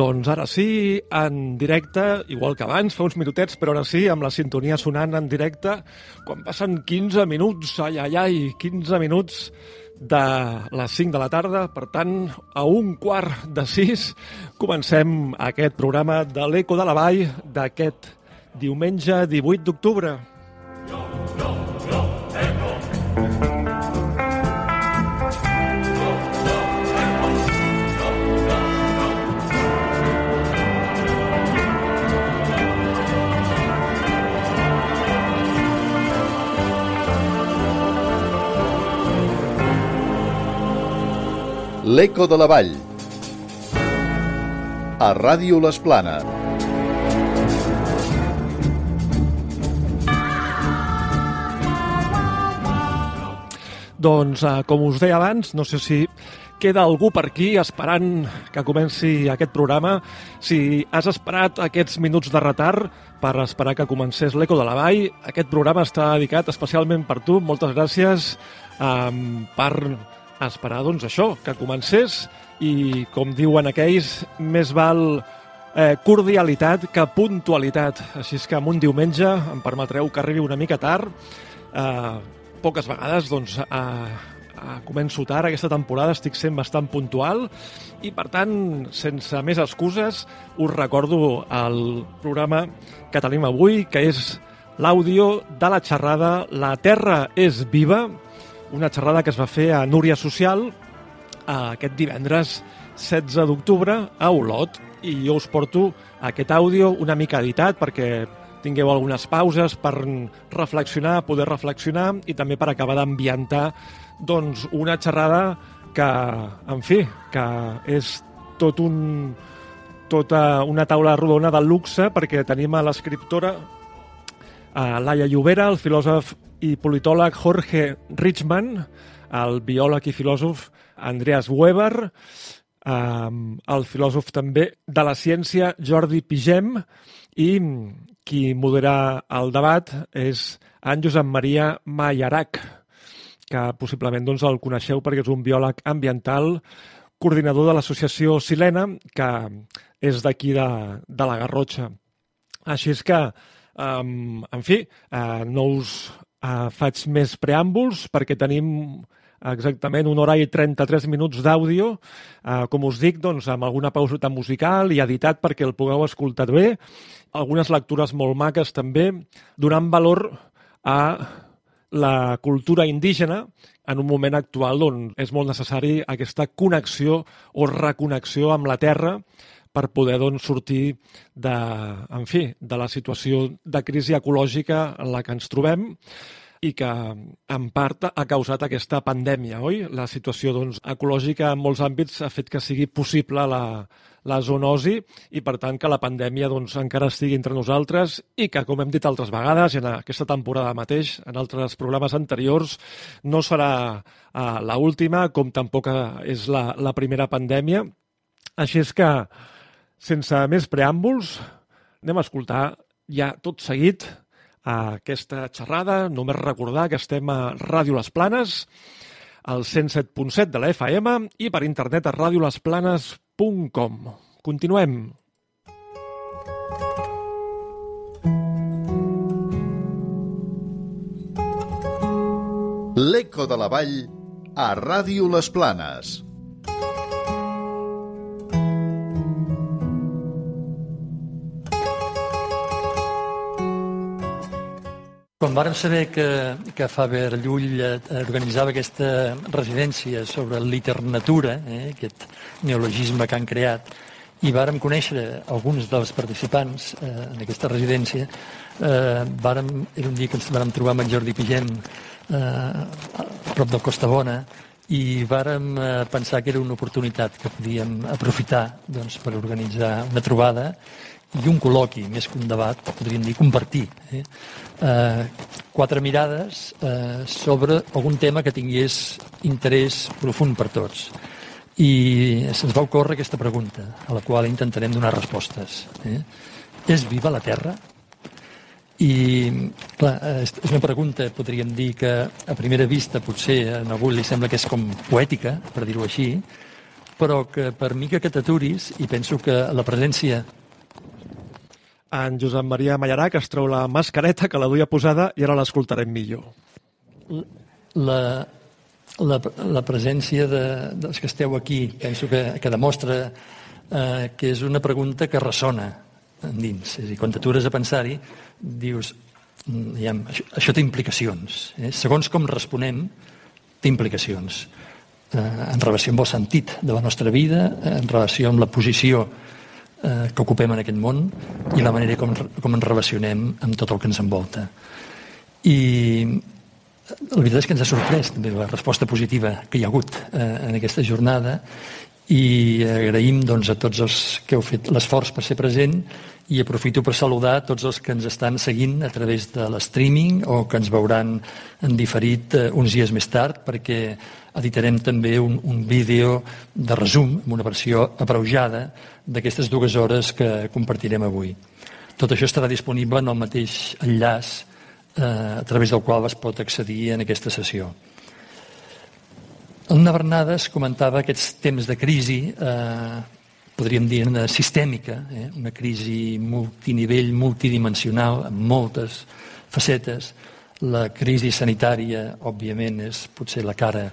Doncs ara sí, en directe, igual que abans, fa uns minutets, però ara sí, amb la sintonia sonant en directe, quan passen 15 minuts, ai, ai, ai, 15 minuts de les 5 de la tarda, per tant, a un quart de 6, comencem aquest programa de l'Eco de la Vall d'aquest diumenge 18 d'octubre. L'Eco de la Vall. A Ràdio Les Planes. Doncs, eh, com us deia abans, no sé si queda algú per aquí esperant que comenci aquest programa. Si has esperat aquests minuts de retard per esperar que comencés l'Eco de la Vall, aquest programa està dedicat especialment per tu. Moltes gràcies eh, per a esperar, doncs, això, que comencés i, com diuen aquells, més val eh, cordialitat que puntualitat. Així és que amb un diumenge em permetreu que arribi una mica tard. Eh, poques vegades, doncs, eh, eh, començo tard aquesta temporada, estic sent bastant puntual i, per tant, sense més excuses, us recordo el programa que tenim avui, que és l'àudio de la xerrada La Terra és viva, una xerrada que es va fer a Núria Social eh, aquest divendres 16 d'octubre a Olot. I jo us porto aquest àudio una mica editat perquè tingueu algunes pauses per reflexionar, poder reflexionar i també per acabar d'ambientar doncs, una xerrada que, en fi, que és tot un, tota una taula rodona de luxe perquè tenim a l'escriptora a Laia Llobera, el filòsof i politòleg Jorge Richman, el biòleg i filòsof Andreas Weber, el filòsof també de la ciència Jordi Pigem i qui modera el debat és en Josep Maria Mayarac, que possiblement doncs, el coneixeu perquè és un biòleg ambiental, coordinador de l'associació Silena, que és d'aquí de, de la Garrotxa. Així és que, um, en fi, uh, no us Uh, faig més preàmbuls perquè tenim exactament una hora i 33 minuts d'àudio, uh, com us dic, doncs, amb alguna pausa musical i editat perquè el pugueu escoltar bé, algunes lectures molt maques també, donant valor a la cultura indígena en un moment actual on és molt necessari aquesta connexió o reconnexió amb la terra per poder doncs, sortir de, en fi, de la situació de crisi ecològica en la que ens trobem i que en part ha causat aquesta pandèmia, oi? La situació doncs, ecològica en molts àmbits ha fet que sigui possible la, la zoonosi i, per tant, que la pandèmia doncs, encara estigui entre nosaltres i que, com hem dit altres vegades, en aquesta temporada mateix, en altres programes anteriors, no serà uh, la última, com tampoc és la, la primera pandèmia. Així és que sense més preàmbuls, anem a escoltar ja tot seguit aquesta xerrada. Només recordar que estem a Ràdio Les Planes, al 107.7 de la FM i per internet a radiolesplanes.com. Continuem. L'Eco de la Vall a Ràdio Les Planes. Quan vàrem saber que, que Faber Llull eh, organitzava aquesta residència sobre literatura, eh, aquest neologisme que han creat, i vàrem conèixer alguns dels participants eh, en aquesta residència, eh, vàrem, era un dia que ens vàrem trobar amb en Jordi Pigem eh, a prop del Costa Bona, i vàrem eh, pensar que era una oportunitat que podíem aprofitar doncs, per organitzar una trobada i un col·loqui, més que un debat, podríem dir compartir. Eh? Eh, quatre mirades eh, sobre algun tema que tingués interès profund per tots. I se'ns va ocórrer aquesta pregunta, a la qual intentarem donar respostes. Eh? És viva la Terra? I, clar, és una pregunta, podríem dir, que a primera vista potser a algú li sembla que és com poètica, per dir-ho així, però que per mi que t'aturis, i penso que la presència en Josep Maria Mallarà, que es treu la mascareta, que la duia posada, i ara l'escoltarem millor. La, la, la presència de, dels que esteu aquí penso que, que demostra eh, que és una pregunta que ressona endins. És a dir, quan t'atures a pensar-hi, dius, ja, això, això té implicacions. Eh? Segons com responem, té implicacions. Eh, en relació amb el sentit de la nostra vida, en relació amb la posició que ocupem en aquest món i la manera com, com ens relacionem amb tot el que ens envolta. I la veritat és que ens ha sorprès també la resposta positiva que hi ha hagut eh, en aquesta jornada i agraïm doncs, a tots els que heu fet l'esforç per ser present i aprofito per saludar tots els que ens estan seguint a través de l'streaming o que ens veuran en diferit eh, uns dies més tard perquè editarem també un, un vídeo de resum, amb una versió abreujada d'aquestes dues hores que compartirem avui. Tot això estarà disponible en el mateix enllaç eh, a través del qual es pot accedir en aquesta sessió. El Bernades comentava aquests temps de crisi, eh, podríem dir una sistèmica, eh, una crisi multinivell, multidimensional, amb moltes facetes. La crisi sanitària, òbviament, és potser la cara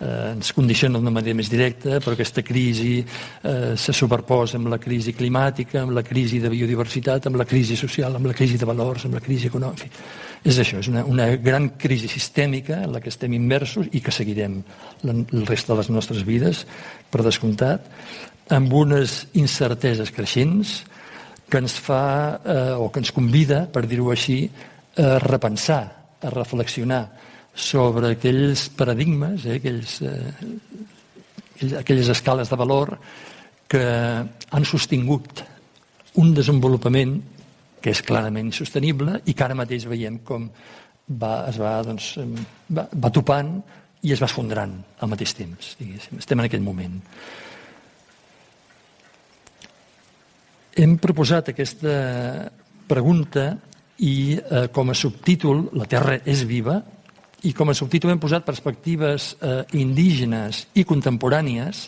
eh, ens condiciona d'una manera més directa, però aquesta crisi eh, se superposa amb la crisi climàtica, amb la crisi de biodiversitat, amb la crisi social, amb la crisi de valors, amb la crisi econòmica. És això, és una, una gran crisi sistèmica en la que estem immersos i que seguirem el rest de les nostres vides, per descomptat, amb unes incerteses creixents que ens fa, eh, o que ens convida, per dir-ho així, a repensar, a reflexionar sobre aquells paradigmes, eh, aquells, eh, aquelles escales de valor que han sostingut un desenvolupament que és clarament insostenible i que ara mateix veiem com va, es va, doncs, va, va topant i es va esfondrant al mateix temps. Diguéssim. Estem en aquell moment. Hem proposat aquesta pregunta i eh, com a subtítol La Terra és viva i com a subtítol hem posat perspectives eh, indígenes i contemporànies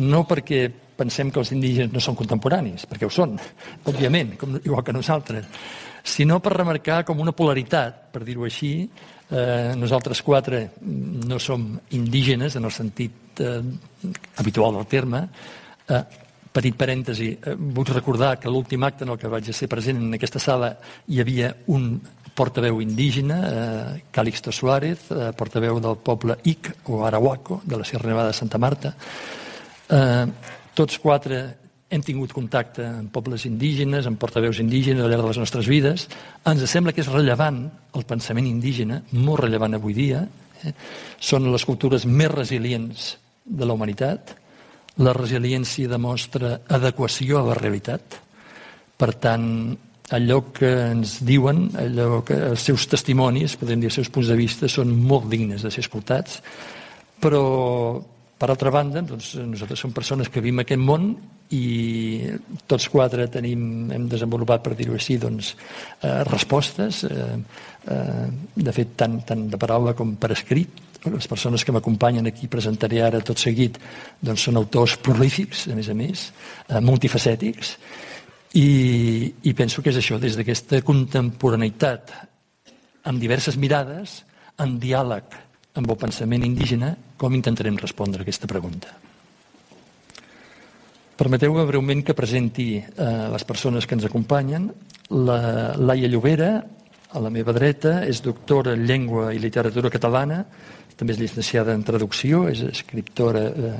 no perquè pensem que els indígenes no són contemporanis, perquè ho són, òbviament, com, igual que nosaltres, sinó per remarcar com una polaritat, per dir-ho així, eh, nosaltres quatre no som indígenes en el sentit eh, habitual del terme, eh, petit parèntesi, eh, vull recordar que l'últim acte en el que vaig ser present en aquesta sala hi havia un portaveu indígena, eh, Calixto Suárez, eh, portaveu del poble Ic o Arahuaco, de la Sierra Nevada de Santa Marta, eh, tots quatre hem tingut contacte amb pobles indígenes, amb portaveus indígenes al llarg de les nostres vides. Ens sembla que és rellevant el pensament indígena, molt rellevant avui dia. Eh? Són les cultures més resilients de la humanitat. La resiliència demostra adequació a la realitat. Per tant, allò que ens diuen, allò que els seus testimonis, podem dir els seus punts de vista, són molt dignes de ser escoltats, però per altra banda, doncs, nosaltres som persones que vivim aquest món i tots quatre tenim, hem desenvolupat, per dir-ho així, doncs, eh, respostes, eh, eh, de fet, tant, tant de paraula com per escrit. Les persones que m'acompanyen aquí presentaré ara tot seguit doncs, són autors prolífics, a més a més, eh, multifacètics, i, i penso que és això, des d'aquesta contemporaneïtat amb diverses mirades, en diàleg amb el pensament indígena, com intentarem respondre a aquesta pregunta. Permeteu-me breument que presenti eh, les persones que ens acompanyen. La Laia Llobera, a la meva dreta, és doctora en llengua i literatura catalana, també és llicenciada en traducció, és escriptora eh,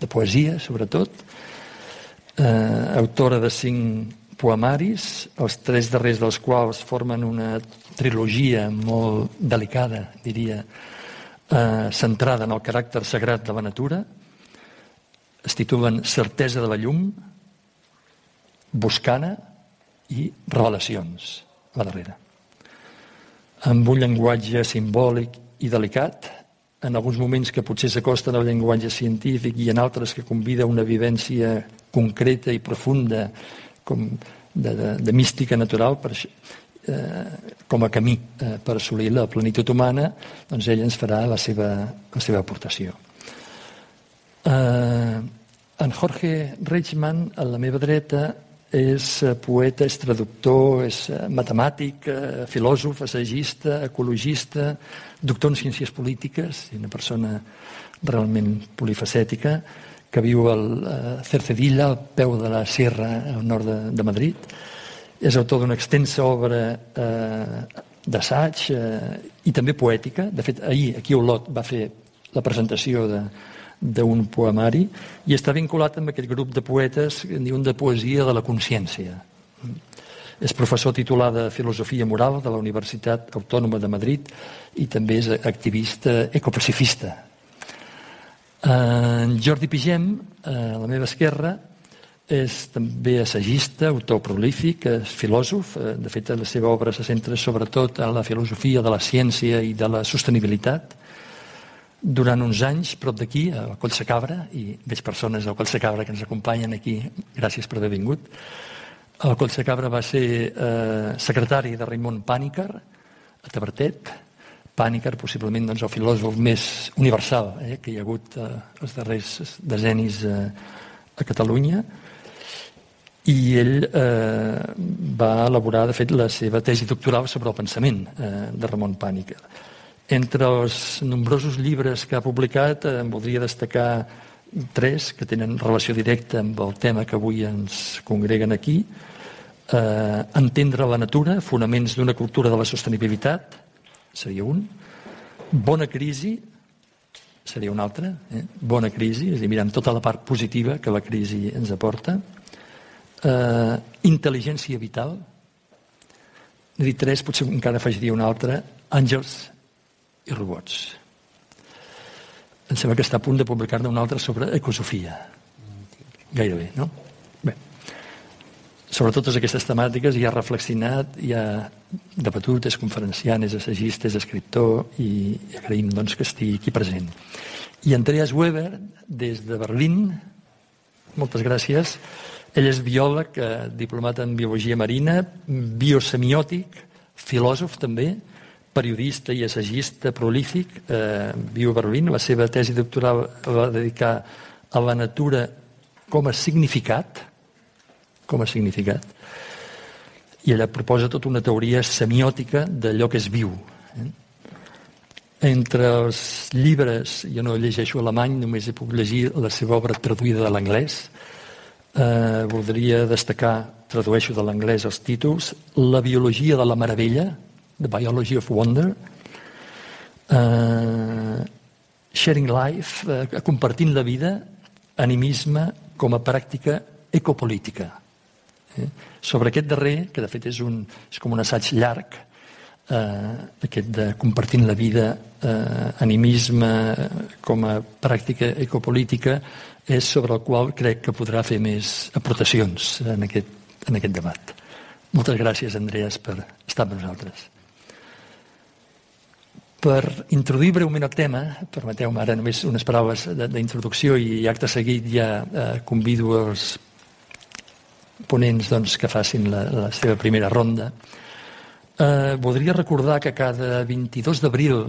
de poesia, sobretot, eh, autora de cinc poemaris, els tres darrers dels quals formen una trilogia molt delicada, diria, eh, centrada en el caràcter sagrat de la natura, es titulen Certesa de la llum, Buscana i Revelacions, la darrera. Amb un llenguatge simbòlic i delicat, en alguns moments que potser s'acosten al llenguatge científic i en altres que convida una vivència concreta i profunda com de, de, de mística natural, per, eh, com a camí eh, per assolir la plenitud humana, doncs ell ens farà la seva, la seva aportació. Eh, en Jorge Reichmann, a la meva dreta, és eh, poeta, és traductor, és eh, matemàtic, eh, filòsof, assagista, ecologista, doctor en ciències polítiques, una persona realment polifacètica, que viu al Cercedilla, al peu de la Sierra, al nord de, de Madrid. És autor d'una extensa obra eh, d'assaig eh, i també poètica. De fet, ahir aquí a Olot va fer la presentació de, d'un poemari i està vinculat amb aquest grup de poetes que diuen de poesia de la consciència. És professor titular de Filosofia Moral de la Universitat Autònoma de Madrid i també és activista ecopacifista. En Jordi Pigem, a la meva esquerra, és també assagista, autor prolífic, és filòsof. De fet, la seva obra se centra sobretot en la filosofia de la ciència i de la sostenibilitat durant uns anys, prop d'aquí, a Coll Cabra, i veig persones del Coll Cabra que ens acompanyen aquí, gràcies per haver vingut. El Coll Cabra va ser eh, secretari de Raimon Pànicar, a Tabertet. Pànicar, possiblement doncs, el filòsof més universal eh, que hi ha hagut eh, els darrers decennis eh, a Catalunya. I ell eh, va elaborar, de fet, la seva tesi doctoral sobre el pensament eh, de Ramon Pànicar. Entre els nombrosos llibres que ha publicat, eh, em voldria destacar tres que tenen relació directa amb el tema que avui ens congreguen aquí. Eh, entendre la natura, fonaments d'una cultura de la sostenibilitat, seria un. Bona crisi, seria un altre. Eh? Bona crisi, és a dir, mirant tota la part positiva que la crisi ens aporta. Eh, intel·ligència vital. És dir, tres, potser encara afegiria un altre. Àngels i robots. Em sembla que està a punt de publicar-ne un altre sobre ecosofia. Gairebé, no? Bé. Sobre totes aquestes temàtiques hi ha reflexionat, hi ha debatut, és conferenciant, és assagista, és escriptor i agraïm doncs, que estigui aquí present. I Andreas Weber, des de Berlín, moltes gràcies. Ell és biòleg, eh, diplomat en biologia marina, biosemiòtic, filòsof també, periodista i assagista prolífic, eh, viu a Berlín. La seva tesi doctoral va dedicar a la natura com a significat, com a significat, i ella proposa tota una teoria semiòtica d'allò que és viu. Eh? Entre els llibres, jo no llegeixo alemany, només he pogut llegir la seva obra traduïda de l'anglès, eh, voldria destacar, tradueixo de l'anglès els títols, La biologia de la meravella, The Biology of Wonder, uh, Sharing Life, uh, compartint la vida, animisme com a pràctica ecopolítica. Eh? Sobre aquest darrer, que de fet és, un, és com un assaig llarg, eh, aquest de compartint la vida, eh, animisme com a pràctica ecopolítica, és sobre el qual crec que podrà fer més aportacions en aquest, en aquest debat. Moltes gràcies, Andreas, per estar amb nosaltres. Per introduir breument el tema, permeteu-me ara només unes paraules d'introducció i acte seguit ja eh, convido els ponents doncs, que facin la, la seva primera ronda. Eh, voldria recordar que cada 22 d'abril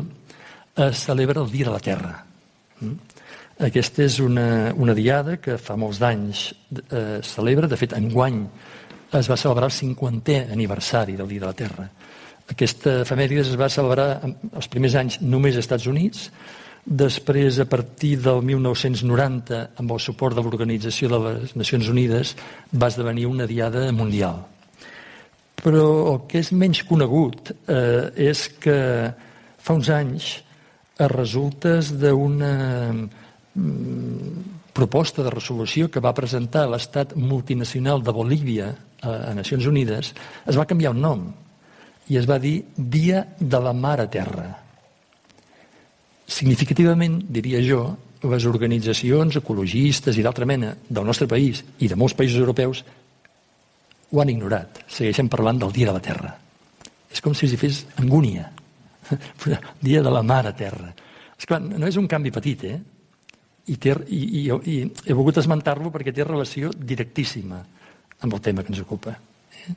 es celebra el Dia de la Terra. Mm? Aquesta és una, una diada que fa molts d'anys eh, celebra, de fet, enguany es va celebrar el 50è aniversari del Dia de la Terra. Aquesta efemèride es va celebrar els primers anys només als Estats Units, després, a partir del 1990, amb el suport de l'Organització de les Nacions Unides, va esdevenir una diada mundial. Però el que és menys conegut eh, és que fa uns anys, a resultes d'una mm, proposta de resolució que va presentar l'estat multinacional de Bolívia a Nacions Unides, es va canviar un nom i es va dir Dia de la Mare Terra. Significativament, diria jo, les organitzacions ecologistes i d'altra mena del nostre país i de molts països europeus ho han ignorat. Segueixen parlant del Dia de la Terra. És com si s'hi fes angúnia. Dia de la Mare Terra. És clar, no és un canvi petit, eh? I, té, i, i, i he volgut esmentar-lo perquè té relació directíssima amb el tema que ens ocupa. Eh?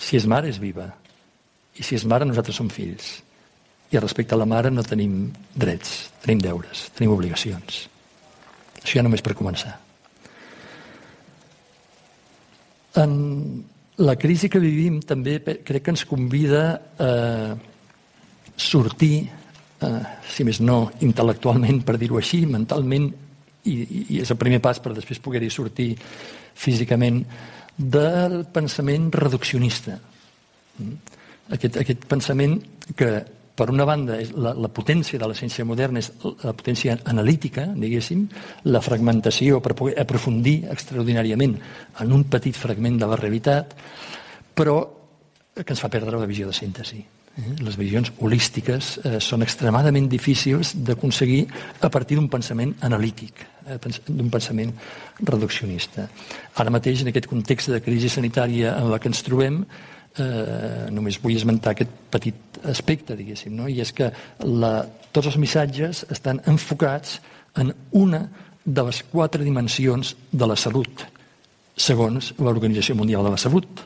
Si és mare, és viva. I si és mare, nosaltres som fills. I respecte a la mare no tenim drets, tenim deures, tenim obligacions. Això ja només per començar. En la crisi que vivim també crec que ens convida a sortir, eh, si més no intel·lectualment, per dir-ho així, mentalment, i, i és el primer pas per després poder-hi sortir físicament, del pensament reduccionista. Mm? Aquest, aquest pensament que per una banda, és la, la potència de la ciència moderna és la potència analítica, diguéssim, la fragmentació per poder aprofundir extraordinàriament en un petit fragment de la realitat, però que ens fa perdre la visió de síntesi. Eh? Les visions holístiques eh, són extremadament difícils d'aconseguir a partir d'un pensament analític, eh, d'un pensament reduccionista. Ara mateix, en aquest context de crisi sanitària en la que ens trobem, eh, només vull esmentar aquest petit aspecte, diguéssim, no? i és que la, tots els missatges estan enfocats en una de les quatre dimensions de la salut, segons l'Organització Mundial de la Salut.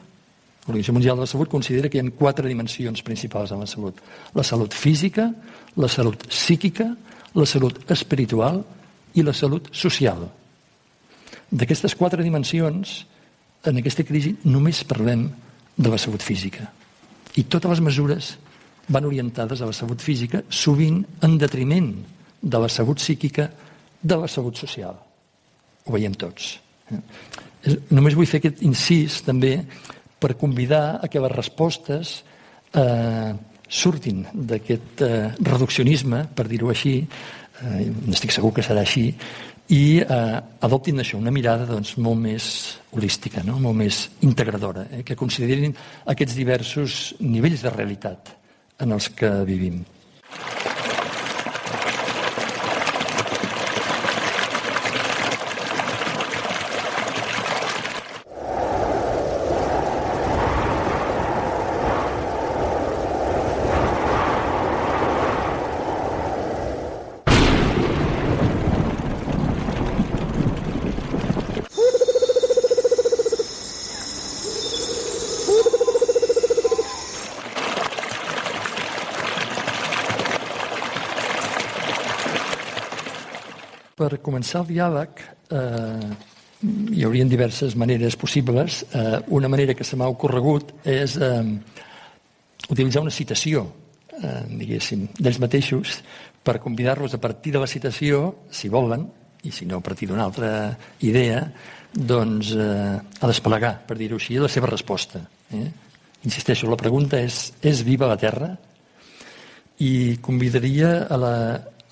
L'Organització Mundial de la Salut considera que hi ha quatre dimensions principals en la salut. La salut física, la salut psíquica, la salut espiritual i la salut social. D'aquestes quatre dimensions, en aquesta crisi només parlem de la salut física. I totes les mesures van orientades a la salut física, sovint en detriment de la salut psíquica, de la salut social. Ho veiem tots. Eh? Només vull fer aquest incís també per convidar a que les respostes eh, surtin d'aquest eh, reduccionisme, per dir-ho així, eh, estic segur que serà així, i eh, adoptin això, una mirada doncs, molt més holística, no? molt més integradora, eh? que considerin aquests diversos nivells de realitat en els que vivim. per començar el diàleg eh, hi haurien diverses maneres possibles. Eh, una manera que se m'ha ocorregut és eh, utilitzar una citació, eh, diguéssim, d'ells mateixos per convidar-los a partir de la citació, si volen, i si no a partir d'una altra idea, doncs eh, a desplegar, per dir-ho així, la seva resposta. Eh? Insisteixo, la pregunta és, és viva la Terra? I convidaria a la,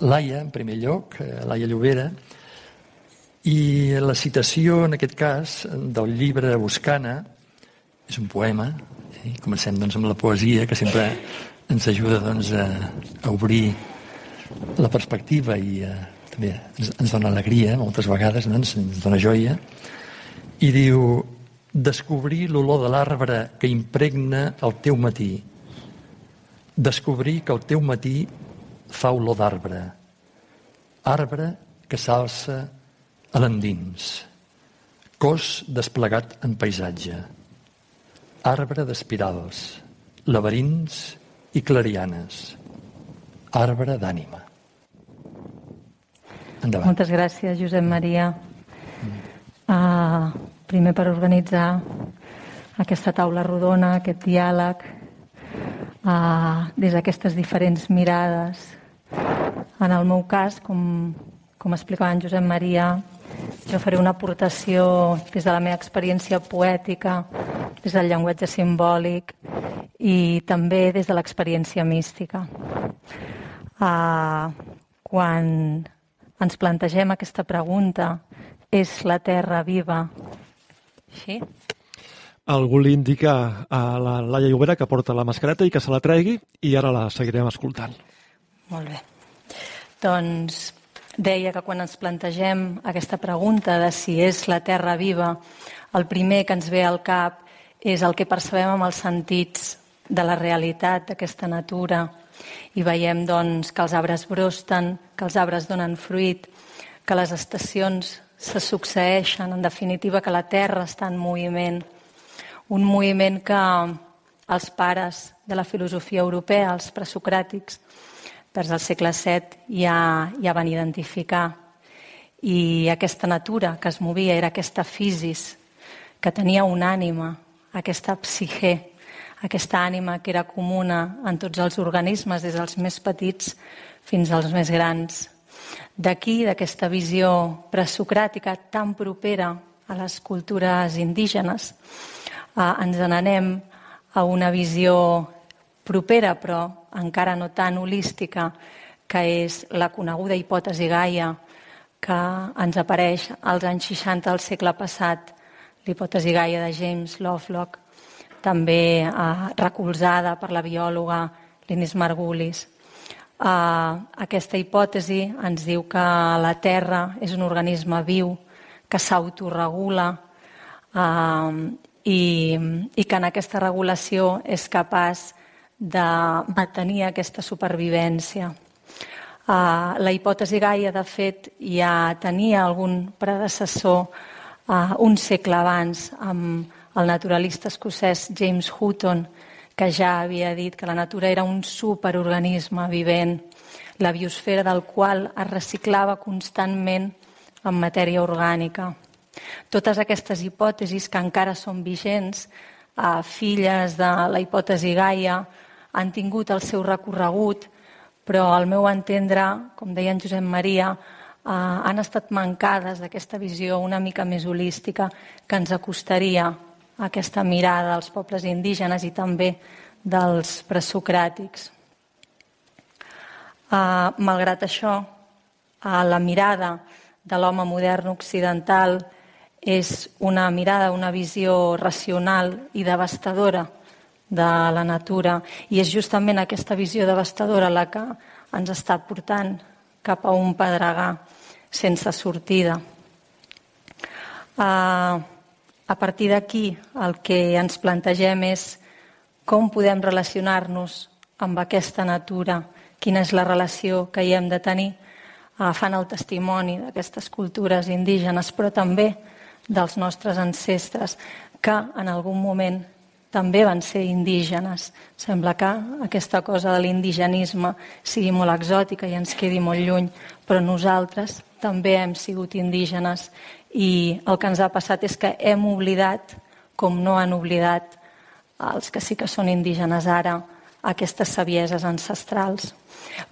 Laia, en primer lloc, eh, Laia Llobera, i la citació, en aquest cas, del llibre Buscana, és un poema, eh? comencem doncs, amb la poesia, que sempre ens ajuda doncs, a, a obrir la perspectiva i eh, també ens, ens dona alegria, moltes vegades no? ens, ens dona joia, i diu descobrir l'olor de l'arbre que impregna el teu matí, descobrir que el teu matí fa olor d'arbre. Arbre que s'alça a l'endins. Cos desplegat en paisatge. Arbre d'espirals, laberints i clarianes. Arbre d'ànima. Endavant. Moltes gràcies, Josep Maria. Uh, primer per organitzar aquesta taula rodona, aquest diàleg, uh, des d'aquestes diferents mirades en el meu cas, com, com explicava en Josep Maria, jo faré una aportació des de la meva experiència poètica, des del llenguatge simbòlic i també des de l'experiència mística. Uh, quan ens plantegem aquesta pregunta, és la Terra viva? Sí? Algú li indica a la Laia Llobera que porta la mascareta i que se la tregui i ara la seguirem escoltant. Molt bé. Doncs deia que quan ens plantegem aquesta pregunta de si és la Terra viva, el primer que ens ve al cap és el que percebem amb els sentits de la realitat d'aquesta natura i veiem doncs, que els arbres brosten, que els arbres donen fruit, que les estacions se succeeixen, en definitiva que la Terra està en moviment. Un moviment que els pares de la filosofia europea, els presocràtics, vers el segle VII ja, ja van identificar. I aquesta natura que es movia era aquesta fisis que tenia una ànima, aquesta psique, aquesta ànima que era comuna en tots els organismes, des dels més petits fins als més grans. D'aquí, d'aquesta visió presocràtica tan propera a les cultures indígenes, eh, ens n'anem a una visió propera, però encara no tan holística, que és la coneguda hipòtesi Gaia, que ens apareix als anys 60 del segle passat, l'hipòtesi Gaia de James Lovelock, també eh, recolzada per la biòloga Linis Margulis. Eh, aquesta hipòtesi ens diu que la Terra és un organisme viu que s'autoregula eh, i, i que en aquesta regulació és capaç de mantenir aquesta supervivència. Uh, la hipòtesi Gaia, de fet, ja tenia algun predecessor uh, un segle abans amb el naturalista escocès James Hutton, que ja havia dit que la natura era un superorganisme vivent, la biosfera del qual es reciclava constantment en matèria orgànica. Totes aquestes hipòtesis que encara són vigents, eh, filles de la hipòtesi Gaia, han tingut el seu recorregut, però al meu entendre, com deia en Josep Maria, eh, han estat mancades d'aquesta visió una mica més holística que ens acostaria a aquesta mirada dels pobles indígenes i també dels presocràtics. Eh, malgrat això, eh, la mirada de l'home modern occidental és una mirada, una visió racional i devastadora de la natura i és justament aquesta visió devastadora la que ens està portant cap a un pedregar sense sortida. Uh, a partir d'aquí el que ens plantegem és com podem relacionar-nos amb aquesta natura, quina és la relació que hi hem de tenir, agafant el testimoni d'aquestes cultures indígenes, però també dels nostres ancestres, que en algun moment també van ser indígenes. Sembla que aquesta cosa de l'indigenisme sigui molt exòtica i ens quedi molt lluny, però nosaltres també hem sigut indígenes i el que ens ha passat és que hem oblidat, com no han oblidat els que sí que són indígenes ara, aquestes sabieses ancestrals.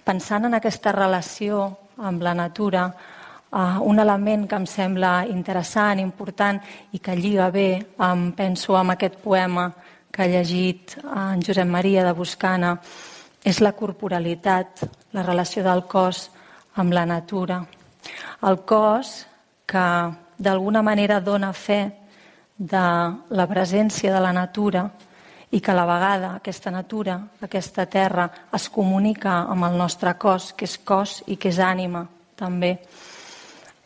Pensant en aquesta relació amb la natura, uh, un element que em sembla interessant, important i que lliga bé, penso, amb aquest poema que ha llegit en Josep Maria de Buscana, és la corporalitat, la relació del cos amb la natura. El cos que d'alguna manera dona fe de la presència de la natura i que a la vegada aquesta natura, aquesta terra, es comunica amb el nostre cos, que és cos i que és ànima, també.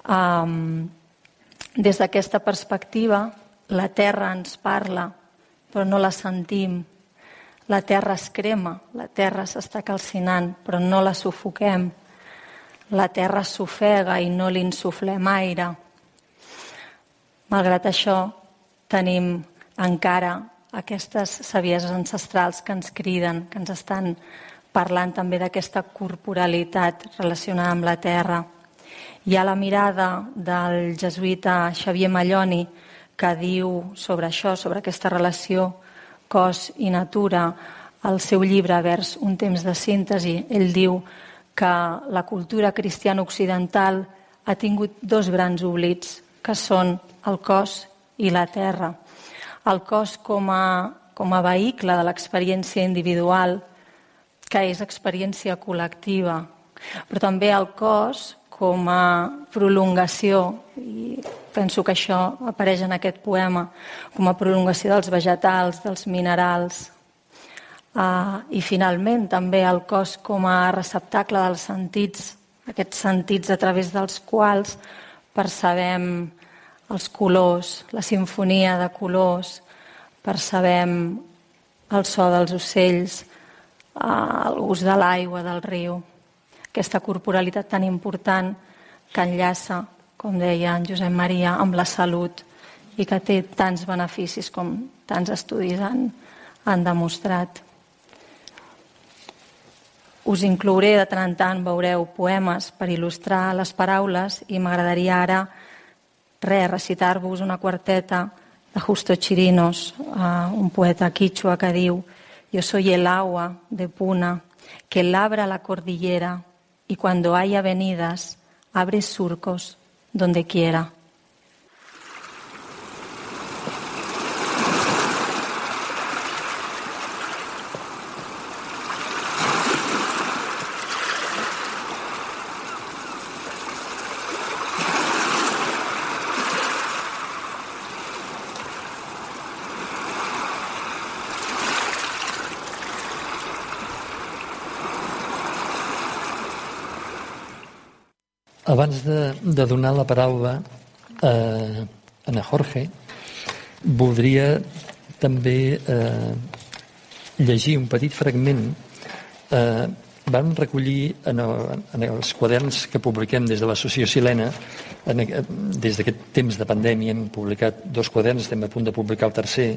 Um, des d'aquesta perspectiva, la terra ens parla, però no la sentim. La terra es crema, la terra s'està calcinant, però no la sufoquem. La terra s'ofega i no li insuflem aire. Malgrat això, tenim encara aquestes sabieses ancestrals que ens criden, que ens estan parlant també d'aquesta corporalitat relacionada amb la terra. Hi ha la mirada del jesuïta Xavier Malloni que diu sobre això, sobre aquesta relació cos i natura, al seu llibre vers un temps de síntesi, ell diu que la cultura cristiana occidental ha tingut dos grans oblits, que són el cos i la terra. El cos com a, com a vehicle de l'experiència individual, que és experiència col·lectiva, però també el cos com a prolongació, i penso que això apareix en aquest poema, com a prolongació dels vegetals, dels minerals, uh, i finalment també el cos com a receptacle dels sentits, aquests sentits a través dels quals percebem els colors, la sinfonia de colors, percebem el so dels ocells, uh, el gust de l'aigua, del riu aquesta corporalitat tan important que enllaça, com deia en Josep Maria, amb la salut i que té tants beneficis com tants estudis han, han demostrat. Us inclouré de tant en tant, veureu poemes per il·lustrar les paraules i m'agradaria ara re, recitar-vos una quarteta de Justo Chirinos, uh, un poeta quichua que diu Yo soy el agua de Puna que labra la cordillera y cuando hay avenidas abre surcos donde quiera. Abans de, de donar la paraula a Ana Jorge, voldria també eh, llegir un petit fragment. Eh, vam recollir en, el, en els quaderns que publiquem des de l'Associació Silena, en, des d'aquest temps de pandèmia hem publicat dos quaderns, estem a punt de publicar el tercer.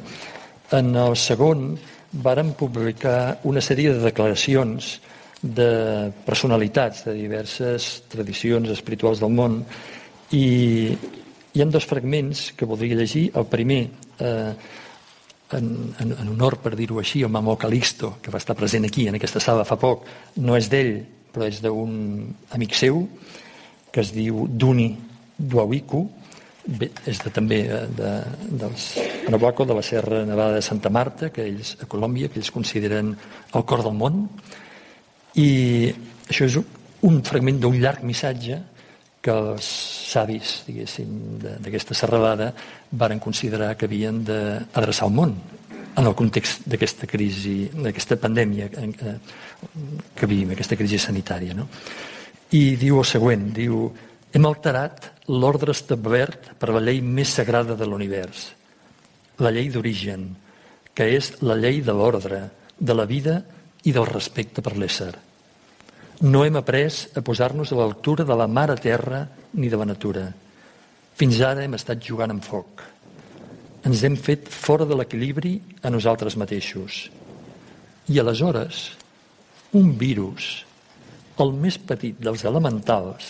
En el segon vàrem publicar una sèrie de declaracions de personalitats de diverses tradicions espirituals del món. I hi ha dos fragments que voldria llegir. El primer, eh, en, en, en honor, per dir-ho així, el Mamó Calixto, que va estar present aquí, en aquesta sala fa poc, no és d'ell, però és d'un amic seu, que es diu Duni Duawiku, Bé, és de, també eh, de, dels Anahuaco, de la Serra Nevada de Santa Marta, que ells, a Colòmbia, que ells consideren el cor del món, i això és un fragment d'un llarg missatge que els savis, diguéssim, d'aquesta serralada varen considerar que havien d'adreçar al món en el context d'aquesta crisi, d'aquesta pandèmia que, que vivim, aquesta crisi sanitària. No? I diu el següent, diu hem alterat l'ordre establert per la llei més sagrada de l'univers, la llei d'origen, que és la llei de l'ordre, de la vida del respecte per l'ésser. No hem après a posar-nos a l'altura de la mare terra ni de la natura. Fins ara hem estat jugant amb foc. Ens hem fet fora de l'equilibri a nosaltres mateixos. I aleshores, un virus, el més petit dels elementals,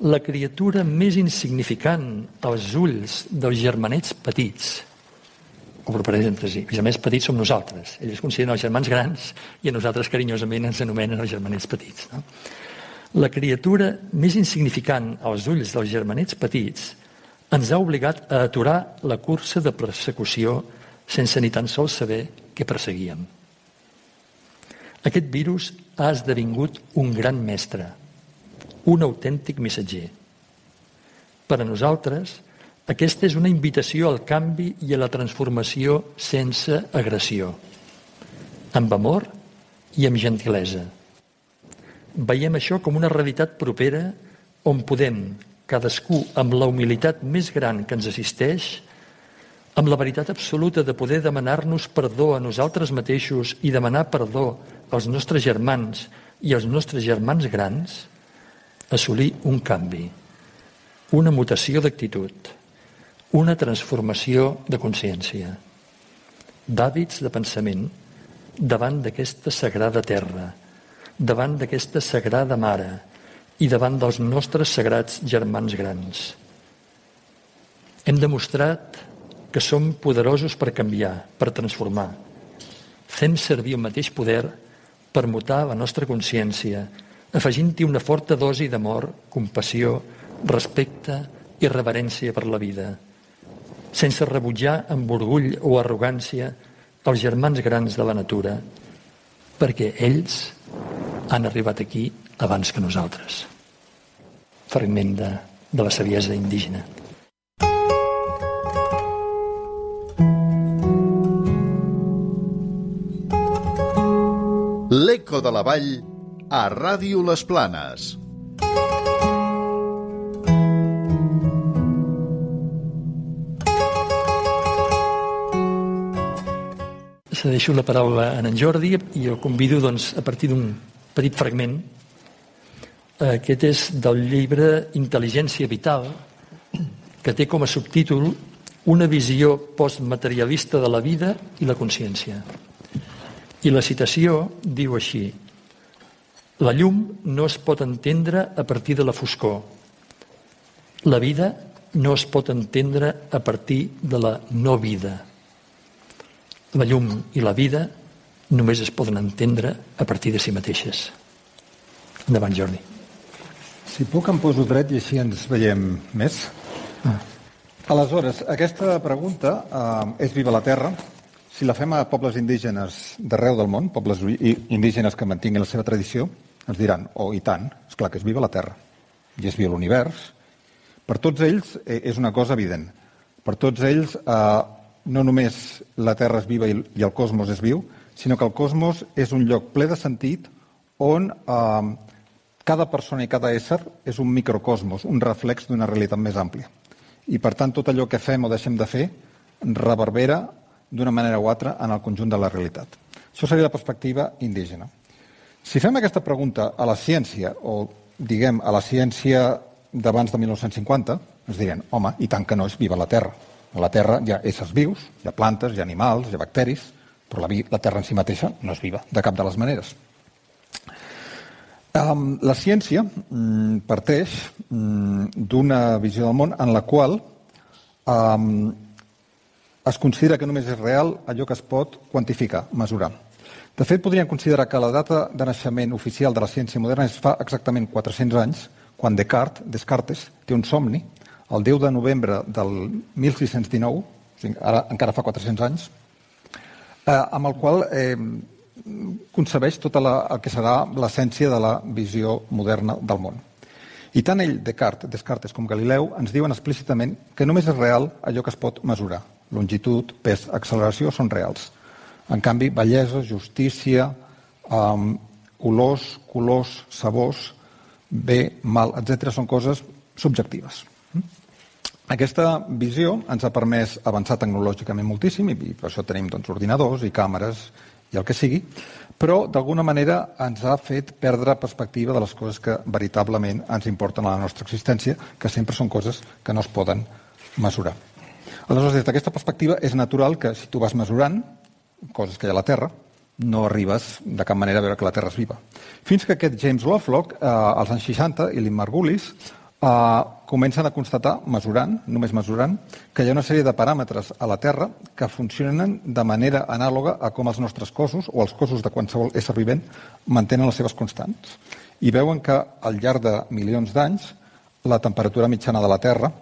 la criatura més insignificant als ulls dels germanets petits, obro parèntesi, els germans petits som nosaltres. Ells consideren els germans grans i a nosaltres carinyosament ens anomenen els germanets petits. No? La criatura més insignificant als ulls dels germanets petits ens ha obligat a aturar la cursa de persecució sense ni tan sols saber què perseguíem. Aquest virus ha esdevingut un gran mestre, un autèntic missatger. Per a nosaltres, aquesta és una invitació al canvi i a la transformació sense agressió, amb amor i amb gentilesa. Veiem això com una realitat propera on podem, cadascú amb la humilitat més gran que ens assisteix, amb la veritat absoluta de poder demanar-nos perdó a nosaltres mateixos i demanar perdó als nostres germans i als nostres germans grans, assolir un canvi, una mutació d'actitud una transformació de consciència, d'hàbits de pensament davant d'aquesta sagrada terra, davant d'aquesta sagrada mare i davant dels nostres sagrats germans grans. Hem demostrat que som poderosos per canviar, per transformar. Fem servir el mateix poder per mutar la nostra consciència, afegint-hi una forta dosi d'amor, compassió, respecte i reverència per la vida sense rebutjar amb orgull o arrogància els germans grans de la natura, perquè ells han arribat aquí abans que nosaltres. Fragment de, de la saviesa indígena. L'Eco de la Vall a Ràdio Les Planes. Cedeixo la paraula a en Jordi i el convido doncs, a partir d'un petit fragment. Aquest és del llibre Intel·ligència Vital, que té com a subtítol una visió postmaterialista de la vida i la consciència. I la citació diu així La llum no es pot entendre a partir de la foscor. La vida no es pot entendre a partir de la no vida. La llum i la vida només es poden entendre a partir de si mateixes. Endavant, Jordi. Si puc, em poso dret i així ens veiem més. Ah. Aleshores, aquesta pregunta eh, és Viva la Terra. Si la fem a pobles indígenes d'arreu del món, pobles indígenes que mantinguin la seva tradició, ens diran, oh, i tant, és clar que és viva la Terra, i és viu l'univers. Per tots ells eh, és una cosa evident. Per tots ells eh, no només la Terra és viva i, el cosmos és viu, sinó que el cosmos és un lloc ple de sentit on eh, cada persona i cada ésser és un microcosmos, un reflex d'una realitat més àmplia. I, per tant, tot allò que fem o deixem de fer reverbera d'una manera o altra en el conjunt de la realitat. Això seria la perspectiva indígena. Si fem aquesta pregunta a la ciència, o diguem a la ciència d'abans de 1950, ens dirien, home, i tant que no és viva la Terra. A la Terra hi ha éssers vius, hi ha plantes, hi ha animals, hi ha bacteris, però la, la Terra en si mateixa no és viva, de cap de les maneres. La ciència mm, parteix mm, d'una visió del món en la qual es considera que només és real allò que es pot quantificar, mesurar. De fet, podríem considerar que la data de naixement oficial de la ciència moderna és fa exactament 400 anys, quan Descartes, Descartes té un somni, el 10 de novembre del 1619, o sigui, ara encara fa 400 anys, eh, amb el qual eh, concebeix tota la, el que serà l'essència de la visió moderna del món. I tant ell, Descartes, Descartes com Galileu, ens diuen explícitament que només és real allò que es pot mesurar. Longitud, pes, acceleració són reals. En canvi, bellesa, justícia, um, olors, colors, sabors, bé, mal, etc., són coses subjectives. Aquesta visió ens ha permès avançar tecnològicament moltíssim i per això tenim doncs, ordinadors i càmeres i el que sigui, però d'alguna manera ens ha fet perdre perspectiva de les coses que veritablement ens importen a la nostra existència, que sempre són coses que no es poden mesurar. Aleshores, des d'aquesta perspectiva, és natural que si tu vas mesurant coses que hi ha a la Terra, no arribes de cap manera a veure que la Terra és viva. Fins que aquest James Lovelock, eh, als anys 60, i l'Immargulis, eh, comencen a constatar, mesurant, només mesurant, que hi ha una sèrie de paràmetres a la Terra que funcionen de manera anàloga a com els nostres cossos, o els cossos de qualsevol ésser vivent, mantenen les seves constants. I veuen que al llarg de milions d'anys la temperatura mitjana de la Terra,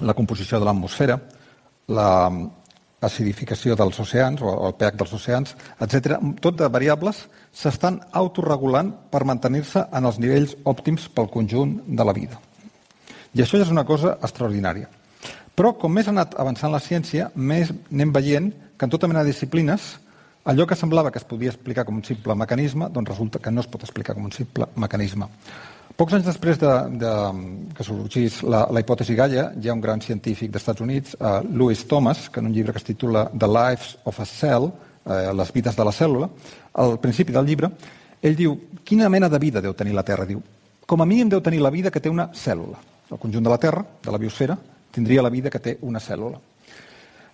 la composició de l'atmosfera, la acidificació dels oceans o el pH dels oceans, etc. Tot de variables s'estan autorregulant per mantenir-se en els nivells òptims pel conjunt de la vida. I això ja és una cosa extraordinària. Però com més ha anat avançant la ciència, més anem veient que en tota mena de disciplines allò que semblava que es podia explicar com un simple mecanisme, doncs resulta que no es pot explicar com un simple mecanisme. Pocs anys després de, de, que sorgís la, la hipòtesi Gaia, hi ha un gran científic dels Estats Units, uh, Louis Thomas, que en un llibre que es titula The Lives of a Cell, uh, les vides de la cèl·lula, al principi del llibre, ell diu, quina mena de vida deu tenir la Terra? Diu, com a mínim deu tenir la vida que té una cèl·lula. El conjunt de la Terra, de la biosfera, tindria la vida que té una cèl·lula.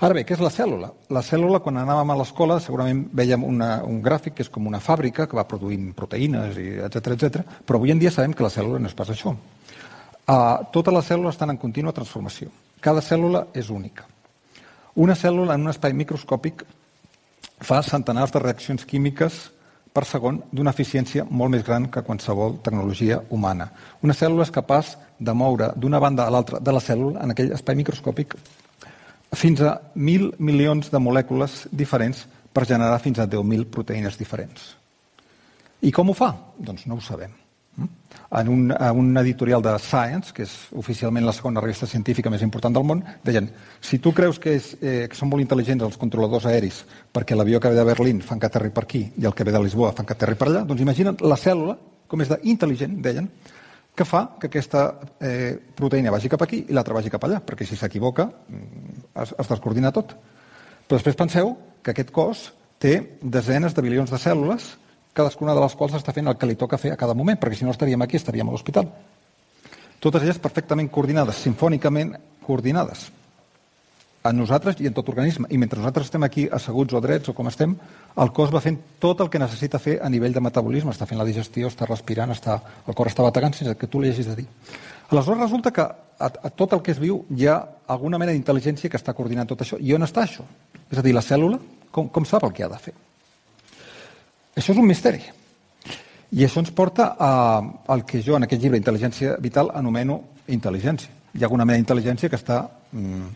Ara bé, què és la cèl·lula? La cèl·lula, quan anàvem a l'escola, segurament veiem una, un gràfic que és com una fàbrica que va produint proteïnes, etc etc. però avui en dia sabem que la cèl·lula no és pas això. Uh, totes les cèl·lules estan en contínua transformació. Cada cèl·lula és única. Una cèl·lula en un espai microscòpic fa centenars de reaccions químiques per segon d'una eficiència molt més gran que qualsevol tecnologia humana. Una cèl·lula és capaç de moure d'una banda a l'altra de la cèl·lula en aquell espai microscòpic fins a 1.000 milions de molècules diferents per generar fins a 10.000 proteïnes diferents. I com ho fa? Doncs no ho sabem. En un, en un editorial de Science, que és oficialment la segona revista científica més important del món, deien, si tu creus que, és, eh, que són molt intel·ligents els controladors aeris perquè l'avió que ve de Berlín fan que aterri per aquí i el que ve de Lisboa fan que aterri per allà, doncs imagina't la cèl·lula com és d'intel·ligent, deien, que fa que aquesta eh, proteïna vagi cap aquí i l'altra vagi cap allà, perquè si s'equivoca mm, es, es descoordina tot. Però després penseu que aquest cos té desenes de bilions de cèl·lules, cadascuna de les quals està fent el que li toca fer a cada moment, perquè si no estaríem aquí, estaríem a l'hospital. Totes elles perfectament coordinades, sinfònicament coordinades. en nosaltres i en tot organisme. I mentre nosaltres estem aquí asseguts o drets o com estem, el cos va fent tot el que necessita fer a nivell de metabolisme. Està fent la digestió, està respirant, està... el cor està bategant sense que tu li hagis de dir. Aleshores resulta que a, a tot el que es viu hi ha alguna mena d'intel·ligència que està coordinant tot això. I on està això? És a dir, la cèl·lula, com, com sap el que ha de fer? Això és un misteri. I això ens porta a, al que jo en aquest llibre Intel·ligència Vital anomeno intel·ligència. Hi ha alguna mena d'intel·ligència que està mm,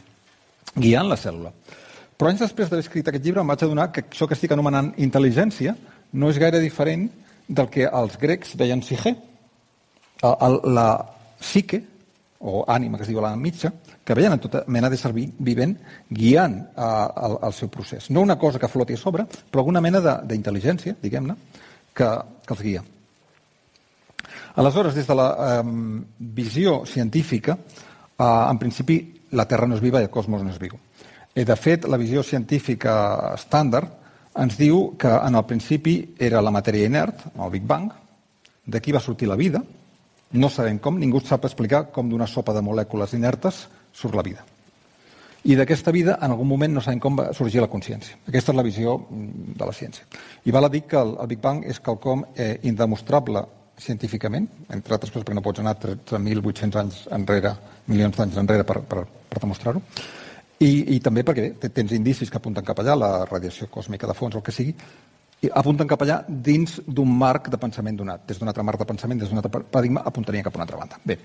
guiant la cèl·lula. Però anys després d'haver escrit aquest llibre em vaig adonar que això que estic anomenant intel·ligència no és gaire diferent del que els grecs deien psique. La psique, o ànima que es diu a la mitja, que veien en tota mena de servir vivent guiant eh, el, el seu procés. No una cosa que floti a sobre, però alguna mena d'intel·ligència, diguem-ne, que, que els guia. Aleshores, des de la eh, visió científica, eh, en principi la Terra no és viva i el cosmos no és viu. I, de fet, la visió científica estàndard ens diu que en el principi era la matèria inert, el Big Bang, d'aquí va sortir la vida, no sabem com, ningú sap explicar com d'una sopa de molècules inertes surt la vida. I d'aquesta vida, en algun moment, no sabem com va sorgir la consciència. Aquesta és la visió mm, de la ciència. I val a dir que el, Big Bang és quelcom eh, indemostrable científicament, entre altres coses perquè no pots anar 13.800 anys enrere, milions d'anys enrere per, per, per demostrar-ho, i, i també perquè tens indicis que apunten cap allà, la radiació còsmica de fons el que sigui, i apunten cap allà dins d'un marc de pensament donat. Des d'un altre marc de pensament, des d'un altre paradigma, apuntarien cap a una altra banda. Bé,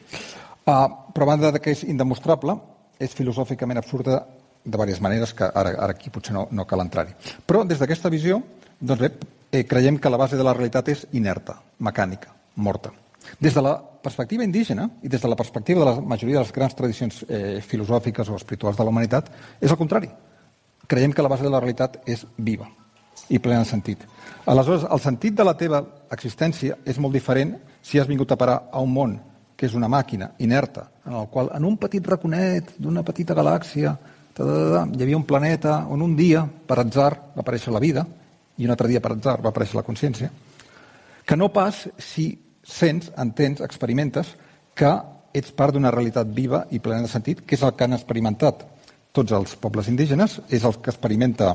però a banda de que és indemostrable, és filosòficament absurda de diverses maneres que ara, ara aquí potser no, no cal entrar-hi. Però des d'aquesta visió, doncs bé, eh, creiem que la base de la realitat és inerta, mecànica, morta. Des de la perspectiva indígena i des de la perspectiva de la majoria de les grans tradicions eh, filosòfiques o espirituals de la humanitat, és el contrari. Creiem que la base de la realitat és viva i plena de sentit. Aleshores, el sentit de la teva existència és molt diferent si has vingut a parar a un món que és una màquina inerta, en el qual en un petit raconet d'una petita galàxia ta, ta, ta, hi havia un planeta on un dia, per atzar, va aparèixer la vida i un altre dia, per atzar, va aparèixer la consciència, que no pas si sents, entens, experimentes que ets part d'una realitat viva i plena de sentit, que és el que han experimentat tots els pobles indígenes, és el que experimenta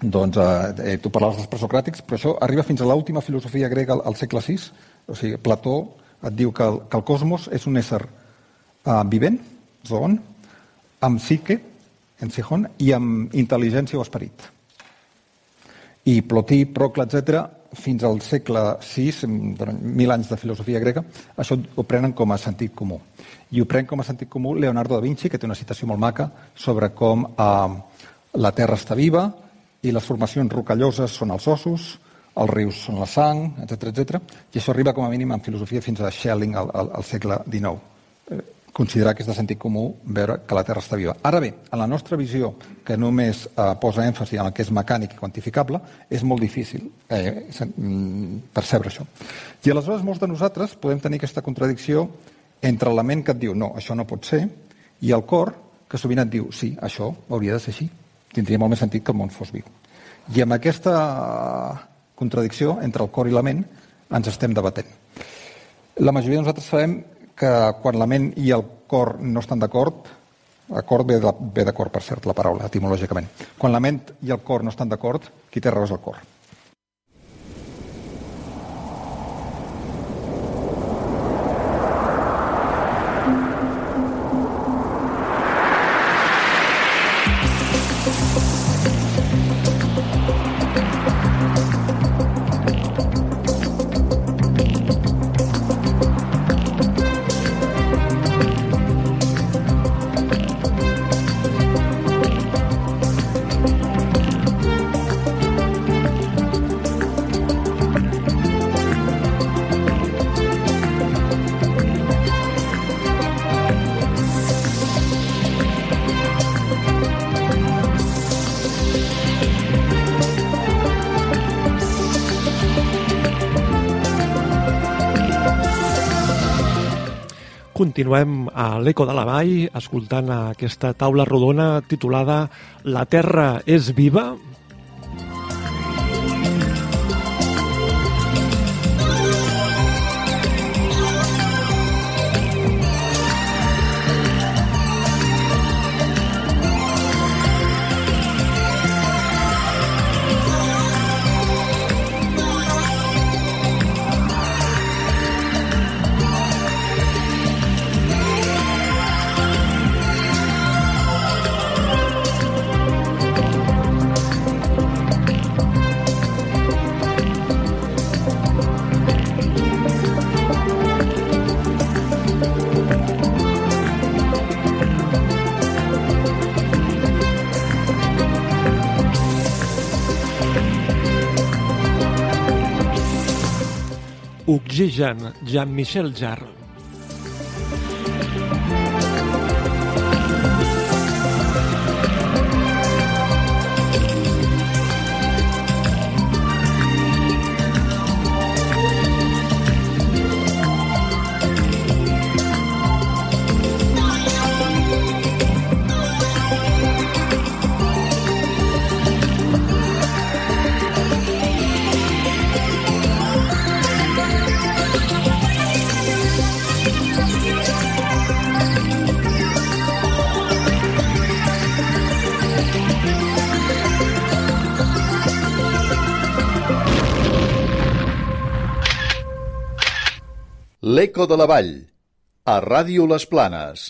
doncs, eh, tu parlaves dels presocràtics, però això arriba fins a l'última filosofia grega al, segle VI. O sigui, Plató et diu que el, que el cosmos és un ésser eh, vivent, zoon, amb psique, en Sihon, i amb intel·ligència o esperit. I Plotí, Procle, etc fins al segle VI, mil anys de filosofia grega, això ho prenen com a sentit comú. I ho pren com a sentit comú Leonardo da Vinci, que té una citació molt maca sobre com eh, la Terra està viva i les formacions rocalloses són els ossos, els rius són la sang, etc etc. i això arriba com a mínim en filosofia fins a Schelling al, al, al segle XIX considerar que és de sentit comú veure que la Terra està viva. Ara bé, en la nostra visió, que només eh, posa èmfasi en el que és mecànic i quantificable, és molt difícil eh, mm, percebre això. I aleshores molts de nosaltres podem tenir aquesta contradicció entre la ment que et diu no, això no pot ser, i el cor que sovint et diu sí, això hauria de ser així. Tindria molt més sentit que el món fos viu. I amb aquesta contradicció entre el cor i la ment ens estem debatent. La majoria de nosaltres sabem que quan la ment i el cor no estan d'acord, acord ve d'acord, per cert, la paraula, etimològicament. Quan la ment i el cor no estan d'acord, qui té raó és el cor. A l'Eco de la Vall escoltant aquesta taula rodona titulada La Terra és viva, Oxigen, Jean-Michel Jarre. L'Eco de la Vall, a Ràdio Les Planes.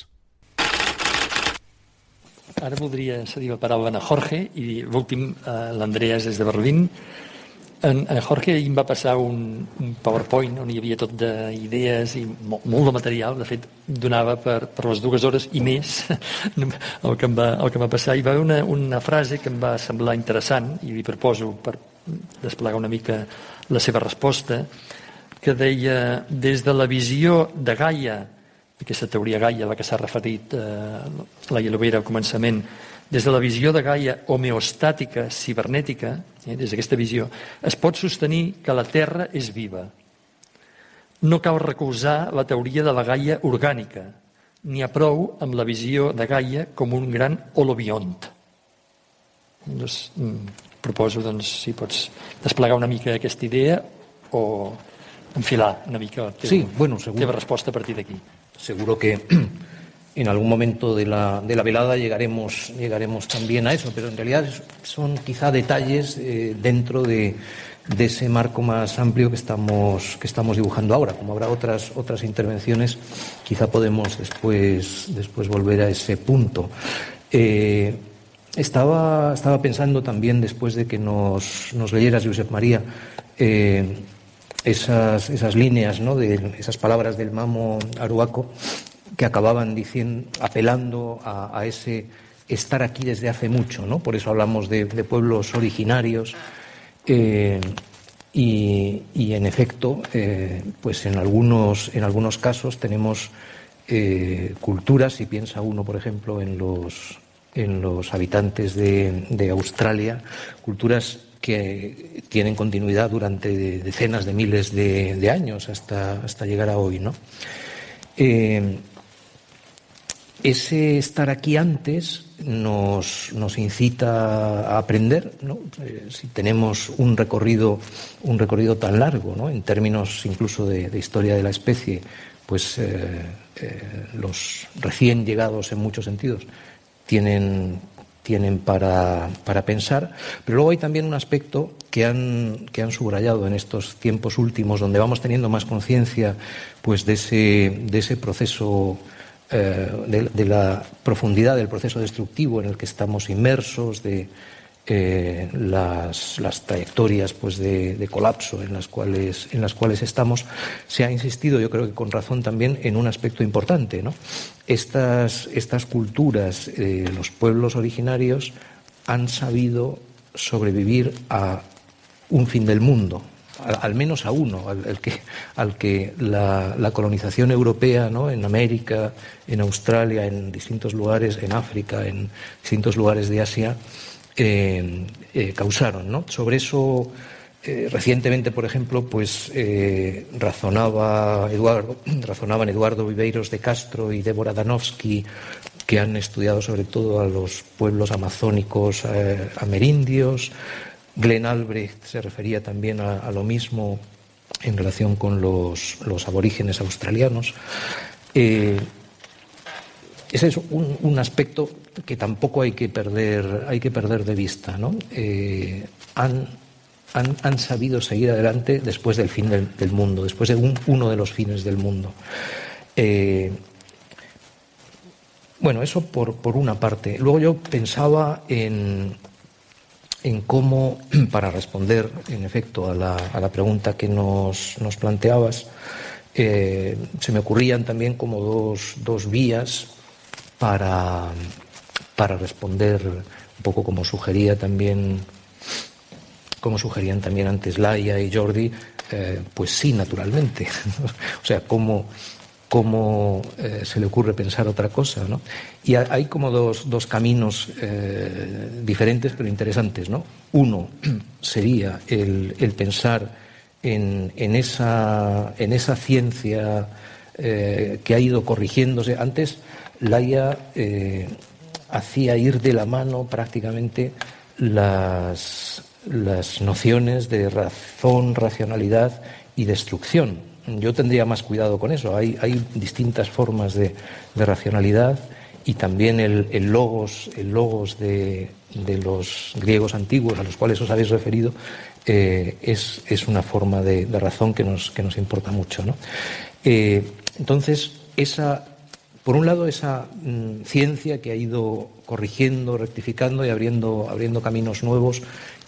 Ara voldria cedir la paraula a Jorge i l'últim, eh, l'Andreas des de Berlín. En, en Jorge ahir em va passar un, un PowerPoint on hi havia tot d'idees i molt, molt de material. De fet, donava per, per les dues hores i més el que em va, el que em va passar. I va haver una, una frase que em va semblar interessant i li proposo per desplegar una mica la seva resposta, que deia des de la visió de Gaia, aquesta teoria Gaia a la que s'ha referit eh, la Llovera al començament, des de la visió de Gaia homeostàtica cibernètica, eh, des d'aquesta visió, es pot sostenir que la Terra és viva. No cal recolzar la teoria de la Gaia orgànica, ni a prou amb la visió de Gaia com un gran holobiont. Doncs, mm, proposo doncs, si pots desplegar una mica aquesta idea o enfilar una mica la teva, sí, bueno, seguro, teva resposta a partir d'aquí. Seguro que en algún momento de la, de la velada llegaremos, llegaremos también a eso, pero en realidad son quizá detalles eh, dentro de, de, ese marco más amplio que estamos, que estamos dibujando ahora. Como habrá otras, otras intervenciones, quizá podemos después, después volver a ese punto. Eh, estaba, estaba pensando también, después de que nos, nos leyeras, Josep María, eh, esas, esas líneas, ¿no? de esas palabras del Mamo Aruaco que acababan diciendo, apelando a, ese estar aquí desde hace mucho, ¿no? Por eso hablamos de, de pueblos originarios. Eh, y, y, en efecto, eh, pues en algunos, en algunos casos tenemos eh, culturas, si piensa uno, por ejemplo, en los, en los habitantes de, de Australia, culturas que tienen continuidad durante decenas de miles de, años hasta, hasta, llegar a hoy. ¿no? Eh, ese estar aquí antes nos, nos incita a aprender, ¿no? eh, si tenemos un recorrido, un recorrido tan largo, ¿no? en términos incluso de, historia de la especie, pues eh los recién llegados en muchos sentidos tienen tienen para, para, pensar, pero luego hay también un aspecto que han, que han subrayado en estos tiempos últimos, donde vamos teniendo más conciencia pues, de, ese, de ese proceso, eh, de, la profundidad del proceso destructivo en el que estamos inmersos, de, eh, las, las, trayectorias pues, de, de, colapso en las, cuales, en las cuales estamos, se ha insistido, yo creo que con razón también, en un aspecto importante. ¿no? Estas, estas culturas, eh, los pueblos originarios, han sabido sobrevivir a un fin del mundo, al, menos a uno, al, que, al que la, la, colonización europea ¿no? en América, en Australia, en distintos lugares, en África, en distintos lugares de Asia, eh, eh, causaron. ¿no? Sobre eso, eh, recientemente, por ejemplo, pues eh, razonaba Eduardo, razonaban Eduardo Viveiros de Castro y Débora Danowski, que han estudiado sobre todo a los pueblos amazónicos eh, amerindios. Glenn Albrecht se refería también a, lo mismo en relación con los, los aborígenes australianos. Ese es un, un, aspecto que tampoco hay que perder, hay que perder de vista. ¿no? Han, han, sabido seguir adelante después del fin del, del mundo, después de un, uno de los fines del mundo. Eh, bueno, eso por, por, una parte. Luego yo pensaba en, en, cómo, para responder en efecto a la, a la pregunta que nos, nos planteabas, eh, se me ocurrían también como dos, dos vías para, para responder un poco como sugería también como sugerían también antes Laia y Jordi, eh, pues sí, naturalmente. o sea, ¿cómo, cómo eh, se le ocurre pensar otra cosa? ¿no? Y hay como dos, dos caminos eh, diferentes pero interesantes. ¿no? Uno sería el, el pensar en, en, esa, en, esa, ciencia que ha ido corrigiéndose. Antes, Laia hacía ir de la mano prácticamente las, las nociones de razón, racionalidad y destrucción. Yo tendría más cuidado con eso. Hay, distintas formas de, racionalidad y también el, logos, el logos de, los griegos antiguos a los cuales os habéis referido eh, es, una forma de, razón que nos, que nos importa mucho. Eh, entonces, esa, por un lado, esa mm, ciencia que ha ido corrigiendo, rectificando y abriendo caminos nuevos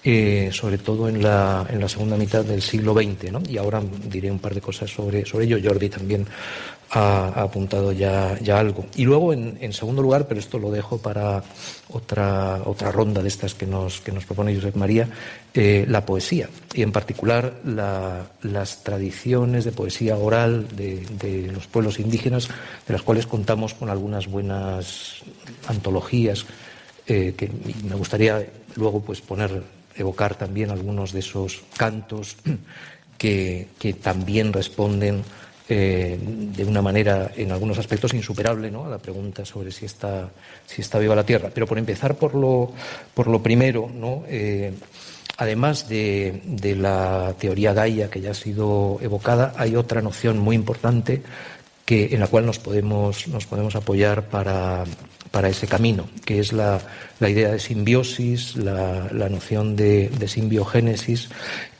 eh, sobre todo en la, en la, segunda mitad del siglo XX. ¿no? Y ahora diré un par de cosas sobre, sobre ello. Jordi también ha, apuntado ya, ya, algo. Y luego, en, en, segundo lugar, pero esto lo dejo para otra, otra ronda de estas que nos, que nos propone Josep María, eh, la poesía. Y en particular la, las tradiciones de poesía oral de, de los pueblos indígenas, de las cuales contamos con algunas buenas antologías. Eh, que me gustaría luego pues poner evocar también algunos de esos cantos que, también responden eh, de una manera, en algunos aspectos, insuperable ¿no? a la pregunta sobre si está, si está viva la Tierra. Pero por empezar por lo, por lo primero, ¿no? Eh, además de, de, la teoría Gaia que ya ha sido evocada, hay otra noción muy importante que, en la cual nos podemos, nos podemos apoyar para, para ese camino, que es la, la idea de simbiosis, la, la noción de, de simbiogénesis,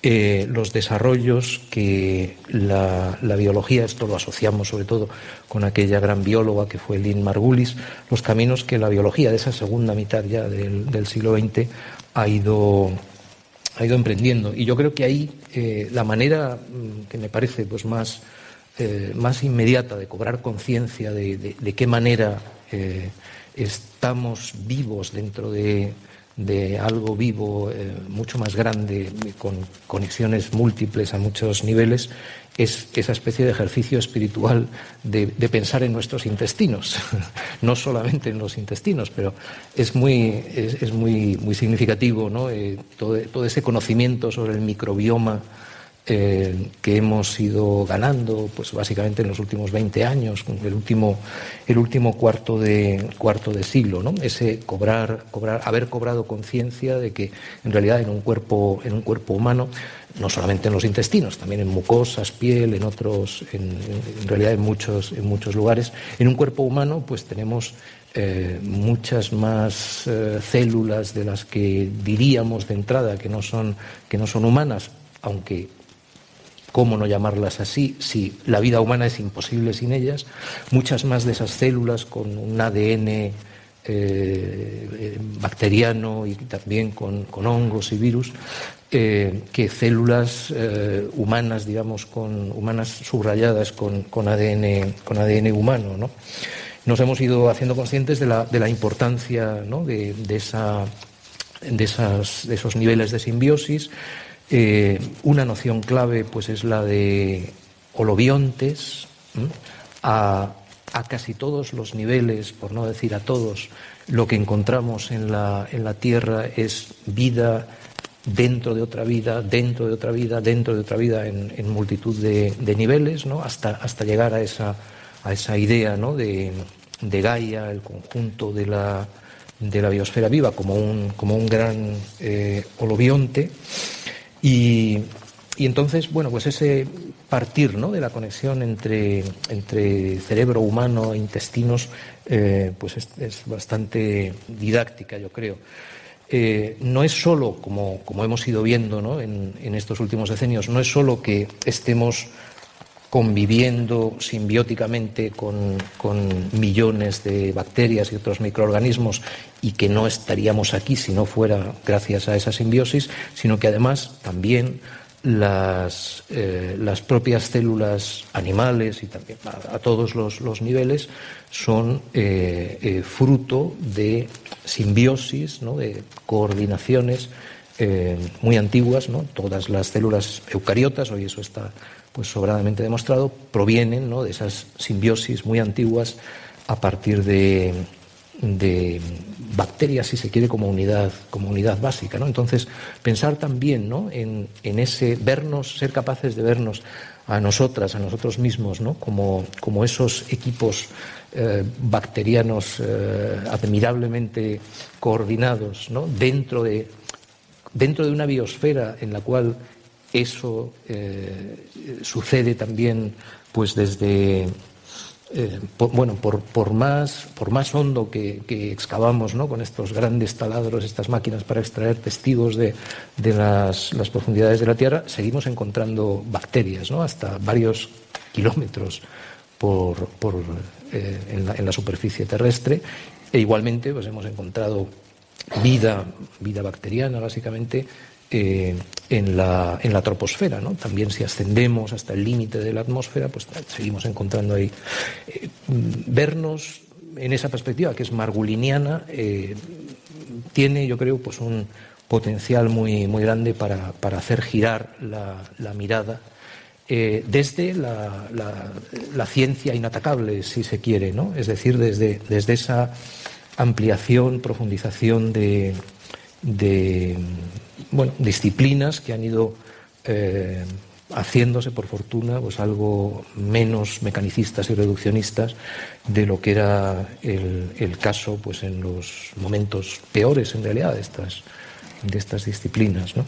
eh, los desarrollos que la, la, biología, esto lo asociamos sobre todo con aquella gran bióloga que fue Lynn Margulis, los caminos que la biología de esa segunda mitad ya del, del siglo XX ha ido, ha ido emprendiendo. Y yo creo que ahí eh, la manera mm, que me parece pues más, eh, más inmediata de cobrar conciencia de, de, de, qué manera eh, estamos vivos dentro de, algo vivo eh, mucho más grande, con conexiones múltiples a muchos niveles, es esa especie de ejercicio espiritual de, pensar en nuestros intestinos, no solamente en los intestinos, pero es muy, es, muy, muy significativo ¿no? eh, todo ese conocimiento sobre el microbioma que hemos ido ganando, pues básicamente en los últimos 20 años, el último, el último cuarto de cuarto de siglo, ¿no? Ese cobrar, cobrar, haber cobrado conciencia de que en realidad en un cuerpo, en un cuerpo humano, no solamente en los intestinos, también en mucosas, piel, en otros, en, en realidad en muchos, en muchos lugares, en un cuerpo humano, pues tenemos eh, muchas más eh, células de las que diríamos de entrada que no son, que no son humanas, aunque cómo no llamarlas así, si la vida humana es imposible sin ellas, muchas más de esas células con un ADN eh, bacteriano y también con, con hongos y virus, eh, que células eh, humanas, digamos, con, humanas subrayadas con, con, ADN, con ADN humano. ¿no? Nos hemos ido haciendo conscientes de la, de la importancia ¿no? de, de, esa, de, esas, de esos niveles de simbiosis, eh, una noción clave pues es la de holobiontes, a, a, casi todos los niveles, por no decir a todos, lo que encontramos en la, en la Tierra es vida dentro de otra vida, dentro de otra vida, dentro de otra vida, en, multitud de, de niveles, ¿no? hasta, hasta, llegar a esa, a esa idea ¿no? de, de, Gaia, el conjunto de la, de la biosfera viva, como un, como un gran eh, holobionte. Y, entonces, bueno, pues ese partir ¿no? de la conexión entre, entre cerebro humano e intestinos, eh, pues es, es, bastante didáctica, yo creo. Eh, no es solo, como, como hemos ido viendo ¿no? en, en estos últimos decenios, no es solo que estemos conviviendo simbióticamente con, con, millones de bacterias y otros microorganismos y que no estaríamos aquí si no fuera gracias a esa simbiosis, sino que además también las, eh, las propias células animales y también a, todos los, los, niveles son eh, eh, fruto de simbiosis, ¿no? de coordinaciones muy antiguas, ¿no? todas las células eucariotas, hoy eso está pues sobradamente demostrado, provienen ¿no? de esas simbiosis muy antiguas a partir de, de bacterias, si se quiere, como unidad, básica. ¿no? Entonces, pensar también ¿no? en, en, ese vernos, ser capaces de vernos a nosotras, a nosotros mismos, ¿no? como, como esos equipos eh, bacterianos eh, admirablemente coordinados ¿no? dentro, de, dentro de una biosfera en la cual eso eh, sucede también pues desde eh, bueno, por, por, más, por más hondo que, que excavamos ¿no? con estos grandes taladros, estas máquinas para extraer testigos de, de las, las, profundidades de la Tierra, seguimos encontrando bacterias, ¿no? hasta varios kilómetros por, por eh, en, la, en, la, superficie terrestre. E igualmente pues, hemos encontrado vida, vida bacteriana, básicamente, eh, en, la, en, la, troposfera. ¿no? También si ascendemos hasta el límite de la atmósfera, pues seguimos encontrando ahí. Eh, vernos en esa perspectiva, que es marguliniana, eh, tiene, yo creo, pues un potencial muy, muy grande para, para hacer girar la, mirada eh, desde la, ciencia inatacable, si se quiere, ¿no? es decir, desde, desde esa ampliación, profundización de bueno, disciplinas que han ido eh, haciéndose, por fortuna, pues algo menos mecanicistas y reduccionistas de lo que era el, caso pues, en los momentos peores, en realidad, de estas, de estas disciplinas. ¿no?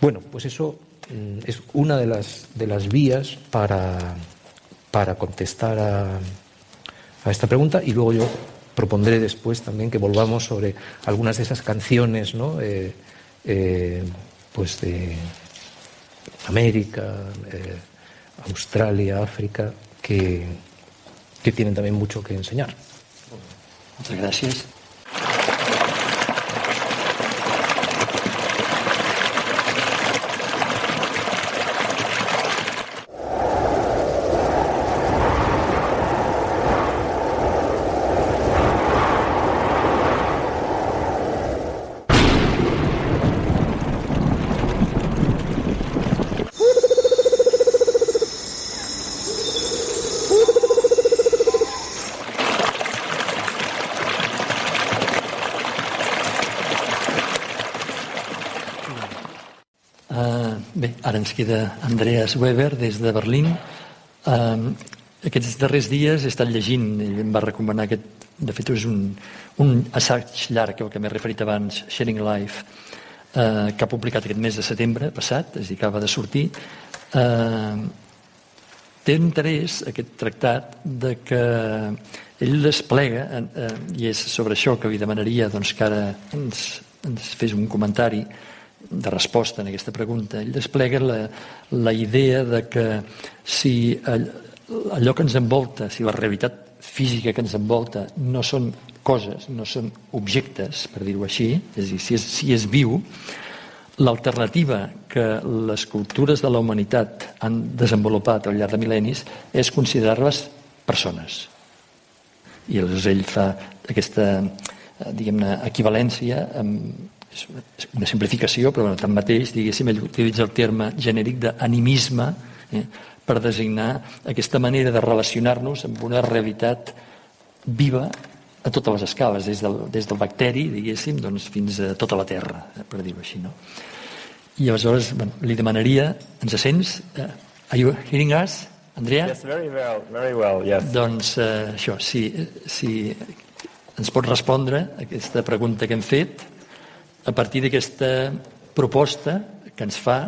Bueno, pues eso mm, es una de las, de las vías para, para contestar a, a esta pregunta y luego yo propondré después también que volvamos sobre algunas de esas canciones, ¿no? Eh, eh, pues de América, eh, Australia, África, que, que tienen también mucho que enseñar. Muchas gracias. Ens queda Andreas Weber des de Berlín. Uh, aquests darrers dies he estat llegint i em va recomanar aquest, de fet és un, un assaig llarg el que m'he referit abans, Sharing Life, uh, que ha publicat aquest mes de setembre passat, és a dir, acaba de sortir. Uh, té interès aquest tractat de que ell desplega, uh, i és sobre això que li demanaria doncs, que ara ens, ens fes un comentari, de resposta en aquesta pregunta. Ell desplega la, la idea de que si allò que ens envolta, si la realitat física que ens envolta no són coses, no són objectes, per dir-ho així, és a dir, si és, si és viu, l'alternativa que les cultures de la humanitat han desenvolupat al llarg de mil·lennis és considerar-les persones. I aleshores ell fa aquesta eh, diguem-ne equivalència amb és una simplificació, però bueno, tanmateix, diguéssim, ell utilitza el terme genèric d'animisme eh, per designar aquesta manera de relacionar-nos amb una realitat viva a totes les escales, des del, des del bacteri, diguéssim, doncs, fins a tota la Terra, eh, per dir-ho així. No? I aleshores bueno, li demanaria, ens sents? Uh, are you hearing us, Andrea? Yes, very well, very well, yes. Doncs uh, això, si, si ens pot respondre aquesta pregunta que hem fet, a partir d'aquesta proposta que ens fa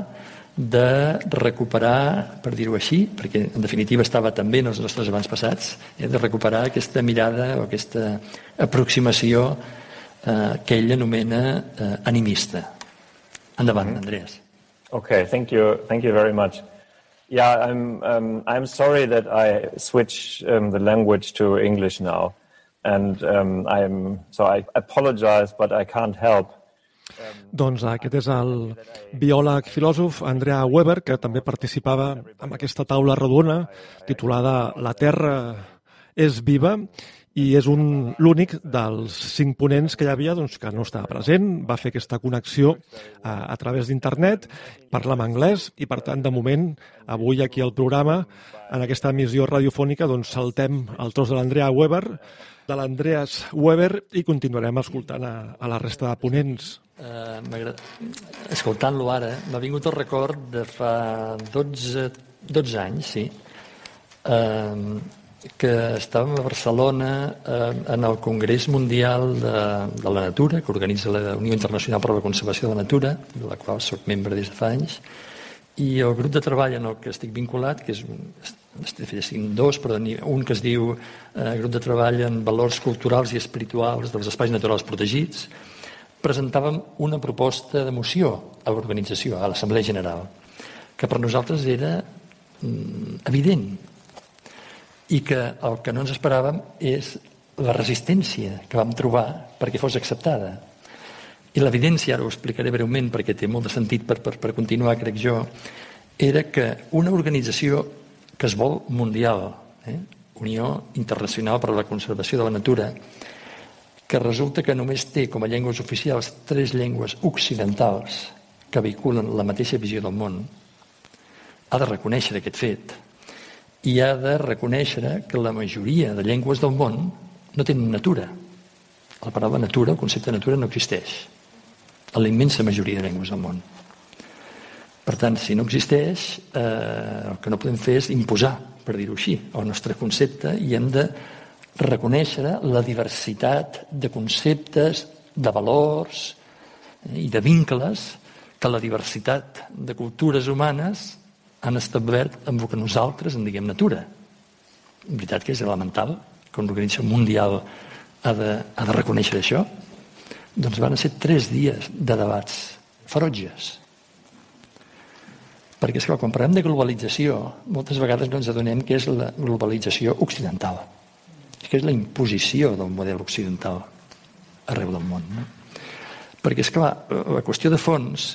de recuperar, per dir-ho així, perquè en definitiva estava també en els nostres abans passats, eh, de recuperar aquesta mirada o aquesta aproximació eh, que ell anomena eh, animista. Endavant, mm -hmm. Andreas. Okay, thank you, thank you very much. Yeah, I'm um, I'm sorry that I switch um, the language to English now, and um, I'm so I apologize, but I can't help. Doncs aquest és el biòleg filòsof Andrea Weber, que també participava en aquesta taula rodona titulada La Terra és viva i és un l'únic dels cinc ponents que hi havia doncs, que no estava present, va fer aquesta connexió a, a través d'internet, parla en anglès i, per tant, de moment, avui aquí al programa, en aquesta emissió radiofònica, doncs saltem el tros de l'Andrea Weber, de l'Andreas Weber i continuarem escoltant a, a la resta de ponents. Uh, Escoltant-lo ara, m'ha vingut el record de fa 12, 12 anys, sí, uh, que estàvem a Barcelona eh, en el Congrés Mundial de, de la Natura, que organitza la Unió Internacional per a la Conservació de la Natura, de la qual sóc membre des de fa anys, i el grup de treball en el que estic vinculat, que és un, estic dos, però un que es diu eh, Grup de Treball en Valors Culturals i Espirituals dels Espais Naturals Protegits, presentàvem una proposta de moció a l'organització, a l'Assemblea General, que per nosaltres era mm, evident, i que el que no ens esperàvem és la resistència que vam trobar perquè fos acceptada. I l'evidència, ara ho explicaré breument perquè té molt de sentit per, per, per continuar, crec jo, era que una organització que es vol mundial, eh? Unió Internacional per a la Conservació de la Natura, que resulta que només té com a llengües oficials tres llengües occidentals que vehiculen la mateixa visió del món, ha de reconèixer aquest fet i ha de reconèixer que la majoria de llengües del món no tenen natura. La paraula natura, el concepte de natura, no existeix a la immensa majoria de llengües del món. Per tant, si no existeix, eh, el que no podem fer és imposar, per dir-ho així, el nostre concepte i hem de reconèixer la diversitat de conceptes, de valors eh, i de vincles que la diversitat de cultures humanes han establert amb el que nosaltres en diguem natura. En veritat que és elemental que una organització mundial ha de, ha de reconèixer això. Doncs van ser tres dies de debats ferotges. Perquè, esclar, quan parlem de globalització, moltes vegades no ens adonem que és la globalització occidental. Que és la imposició del model occidental arreu del món. No? Perquè, esclar, la qüestió de fons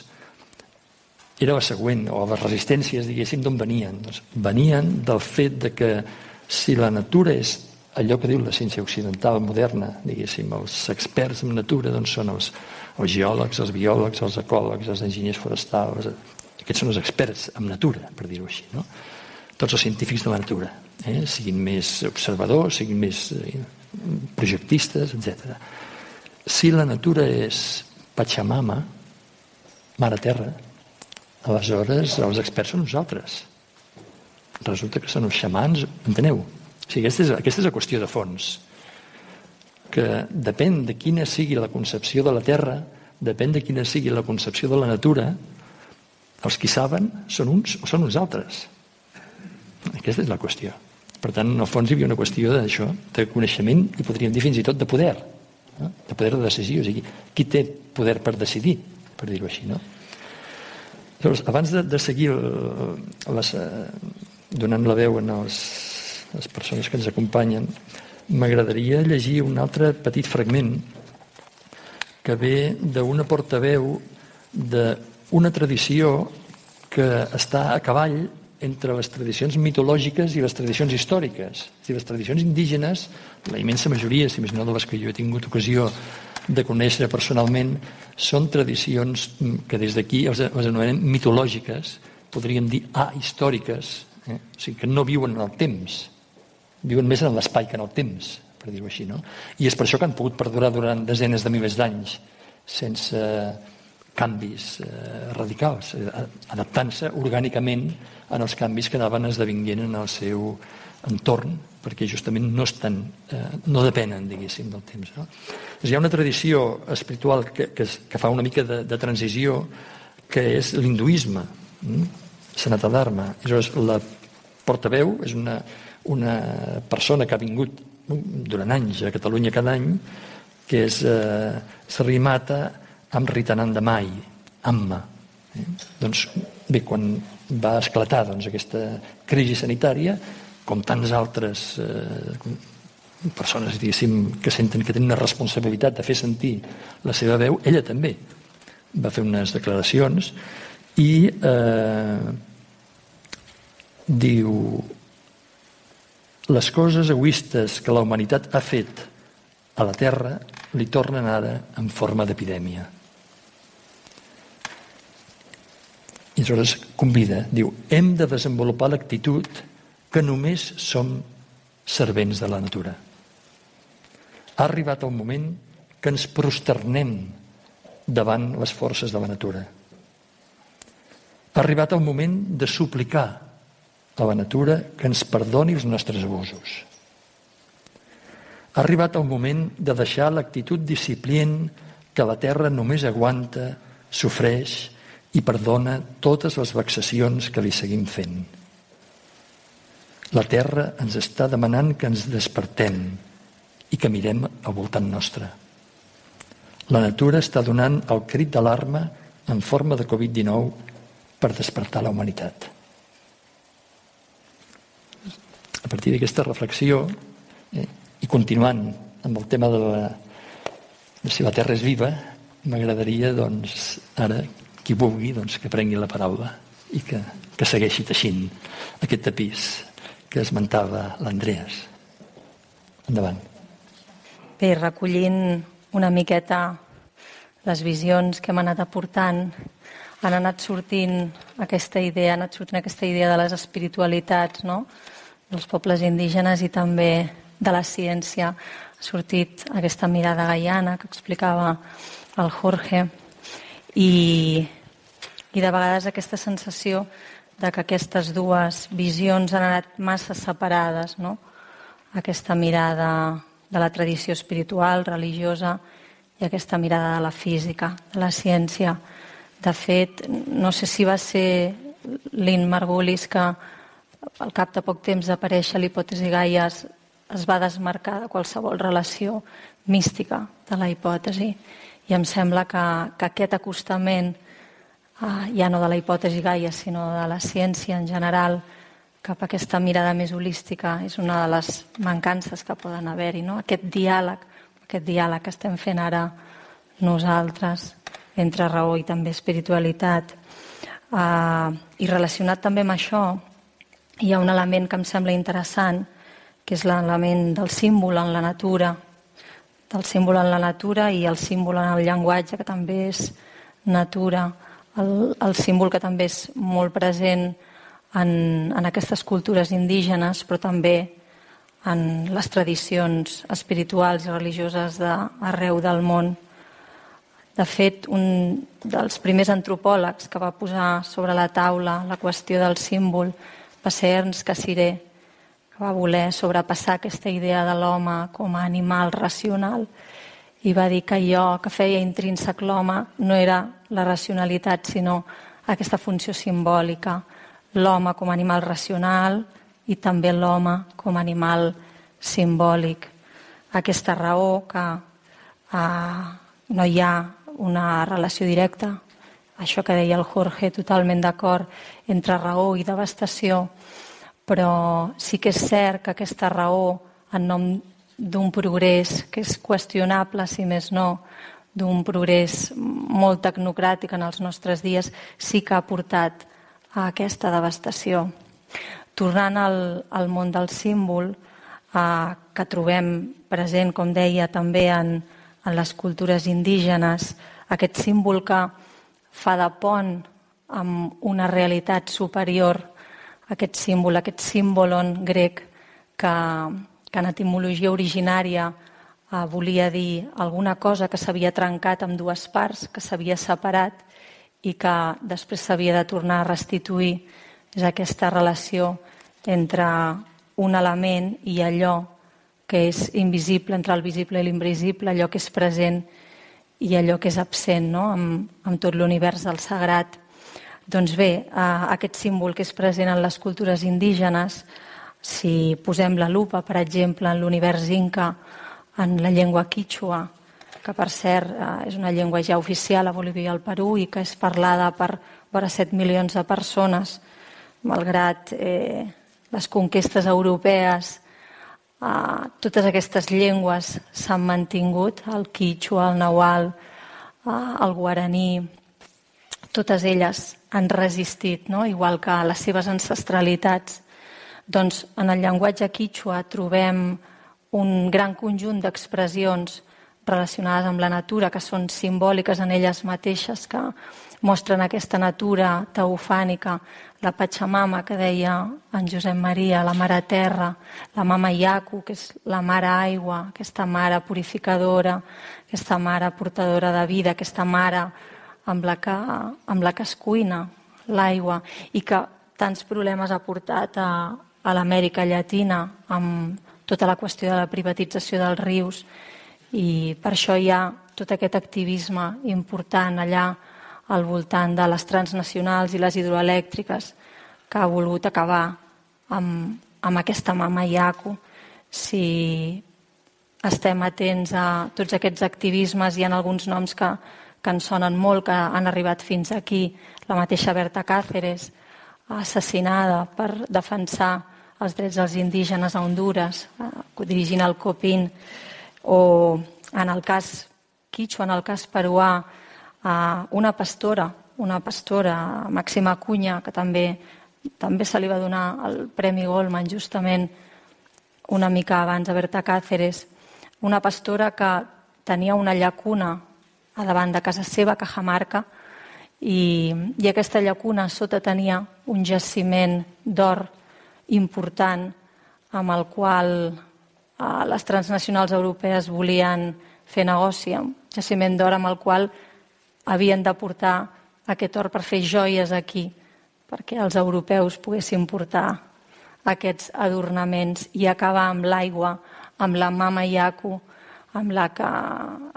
era la següent, o les resistències, diguéssim, d'on venien? Doncs venien del fet de que si la natura és allò que diu la ciència occidental moderna, diguéssim, els experts en natura doncs són els, els geòlegs, els biòlegs, els ecòlegs, els enginyers forestals, aquests són els experts en natura, per dir-ho així, no? Tots els científics de la natura, eh? siguin més observadors, siguin més eh, projectistes, etc. Si la natura és Pachamama, mare terra, aleshores els experts són nosaltres. Resulta que són els xamans, enteneu? O sigui, aquesta és, aquesta és la qüestió de fons. Que depèn de quina sigui la concepció de la Terra, depèn de quina sigui la concepció de la natura, els qui saben són uns o són uns altres. Aquesta és la qüestió. Per tant, en el fons hi havia una qüestió d'això, de coneixement i podríem dir fins i tot de poder, no? de poder de decisió. O sigui, qui té poder per decidir, per dir-ho així, no? Llavors, abans de, de seguir eh, les, eh, donant la veu a les persones que ens acompanyen, m'agradaria llegir un altre petit fragment que ve d'una portaveu d'una tradició que està a cavall entre les tradicions mitològiques i les tradicions històriques. Si les tradicions indígenes, la immensa majoria, si més no de les que jo he tingut ocasió de conèixer personalment són tradicions que des d'aquí les anomenem mitològiques, podríem dir ahistòriques, eh? o sigui, que no viuen en el temps, viuen més en l'espai que en el temps, per dir-ho així. No? I és per això que han pogut perdurar durant desenes de milers d'anys sense canvis eh, radicals, eh, adaptant-se orgànicament en els canvis que anaven esdevinguent en el seu entorn, perquè justament no, estan, eh, no depenen, diguéssim, del temps. No? Doncs hi ha una tradició espiritual que, que, que fa una mica de, de transició, que és l'hinduisme, mm? Sanata Dharma. Aleshores, la portaveu és una, una persona que ha vingut durant anys a Catalunya cada any, que és eh, Srimata Amritananda Mai, Amma. Eh? Doncs bé, quan va esclatar doncs, aquesta crisi sanitària, com tants altres eh, persones, diguéssim, que senten que tenen una responsabilitat de fer sentir la seva veu, ella també va fer unes declaracions i eh, diu les coses egoistes que la humanitat ha fet a la Terra li tornen ara en forma d'epidèmia. I aleshores convida, diu, hem de desenvolupar l'actitud que només som servents de la natura. Ha arribat el moment que ens prosternem davant les forces de la natura. Ha arribat el moment de suplicar a la natura que ens perdoni els nostres abusos. Ha arribat el moment de deixar l'actitud disciplient que la terra només aguanta, sofreix i perdona totes les vexacions que li seguim fent. La terra ens està demanant que ens despertem i que mirem al voltant nostre. La natura està donant el crit d'alarma en forma de Covid-19 per despertar la humanitat. A partir d'aquesta reflexió, eh, i continuant amb el tema de, la, de si la Terra és viva, m'agradaria, doncs, ara, qui vulgui, doncs, que prengui la paraula i que, que segueixi teixint aquest tapís que esmentava l'Andreas. Endavant. Bé, recollint una miqueta les visions que hem anat aportant, han anat sortint aquesta idea, ha anat sortint aquesta idea de les espiritualitats, no?, dels pobles indígenes i també de la ciència. Ha sortit aquesta mirada gaiana que explicava el Jorge i, i de vegades aquesta sensació de que aquestes dues visions han anat massa separades, no? Aquesta mirada de la tradició espiritual, religiosa, i aquesta mirada de la física, de la ciència. De fet, no sé si va ser Lynn Margulis que al cap de poc temps d'aparèixer l'hipòtesi Gaia es, es va desmarcar de qualsevol relació mística de la hipòtesi. I em sembla que, que aquest acostament, eh, ja no de la hipòtesi Gaia, sinó de la ciència en general, cap a aquesta mirada més holística, és una de les mancances que poden haver-hi. No? Aquest diàleg, aquest diàleg que estem fent ara nosaltres entre raó i també espiritualitat. Uh, I relacionat també amb això, hi ha un element que em sembla interessant, que és l'element del símbol en la natura, del símbol en la natura i el símbol en el llenguatge, que també és natura, el, el símbol que també és molt present en, en aquestes cultures indígenes, però també en les tradicions espirituals i religioses d'arreu del món. De fet, un dels primers antropòlegs que va posar sobre la taula la qüestió del símbol va ser Ernst Cassiré, que va voler sobrepassar aquesta idea de l'home com a animal racional i va dir que allò que feia intrínsec l'home no era la racionalitat, sinó aquesta funció simbòlica, l'home com a animal racional i també l'home com a animal simbòlic. Aquesta raó que eh, no hi ha una relació directa això que deia el Jorge, totalment d'acord, entre raó i devastació, però sí que és cert que aquesta raó, en nom d'un progrés que és qüestionable, si més no, d'un progrés molt tecnocràtic en els nostres dies, sí que ha portat a aquesta devastació. Tornant al, al món del símbol, eh, que trobem present, com deia, també en, en les cultures indígenes, aquest símbol que fa de pont amb una realitat superior, aquest símbol, aquest símbolon grec que, que en etimologia originària eh, volia dir alguna cosa que s'havia trencat amb dues parts, que s'havia separat i que després s'havia de tornar a restituir. És aquesta relació entre un element i allò que és invisible, entre el visible i l'invisible, allò que és present i allò que és absent no? amb, amb tot l'univers del sagrat. Doncs bé, eh, aquest símbol que és present en les cultures indígenes, si posem la lupa, per exemple, en l'univers inca, en la llengua quichua, que per cert eh, és una llengua ja oficial a Bolívia i al Perú i que és parlada per vora 7 milions de persones, malgrat eh, les conquestes europees Uh, totes aquestes llengües s'han mantingut, el quichua, el nahual, uh, el guaraní, totes elles han resistit, no? igual que les seves ancestralitats. Doncs en el llenguatge quichua trobem un gran conjunt d'expressions relacionades amb la natura que són simbòliques en elles mateixes, que mostren aquesta natura teofànica, la Pachamama que deia en Josep Maria, la mare terra, la mama Iacu, que és la mare aigua, aquesta mare purificadora, aquesta mare portadora de vida, aquesta mare amb la que, amb la que es cuina l'aigua i que tants problemes ha portat a, a l'Amèrica Llatina amb tota la qüestió de la privatització dels rius i per això hi ha tot aquest activisme important allà al voltant de les transnacionals i les hidroelèctriques que ha volgut acabar amb, amb aquesta mama iaco. Si estem atents a tots aquests activismes, hi ha alguns noms que, que en sonen molt, que han arribat fins aquí. La mateixa Berta Cáceres, assassinada per defensar els drets dels indígenes a Honduras, eh, dirigint el COPIN, o en el cas Quicho, en el cas peruà, a una pastora, una pastora, Màxima Cunya, que també, també se li va donar el Premi Goldman justament una mica abans a Berta Cáceres, una pastora que tenia una llacuna a davant de casa seva, a Cajamarca, i, i aquesta llacuna sota tenia un jaciment d'or important amb el qual eh, les transnacionals europees volien fer negoci, un jaciment d'or amb el qual havien de portar aquest or per fer joies aquí, perquè els europeus poguessin portar aquests adornaments i acabar amb l'aigua, amb la mama iaco, amb la que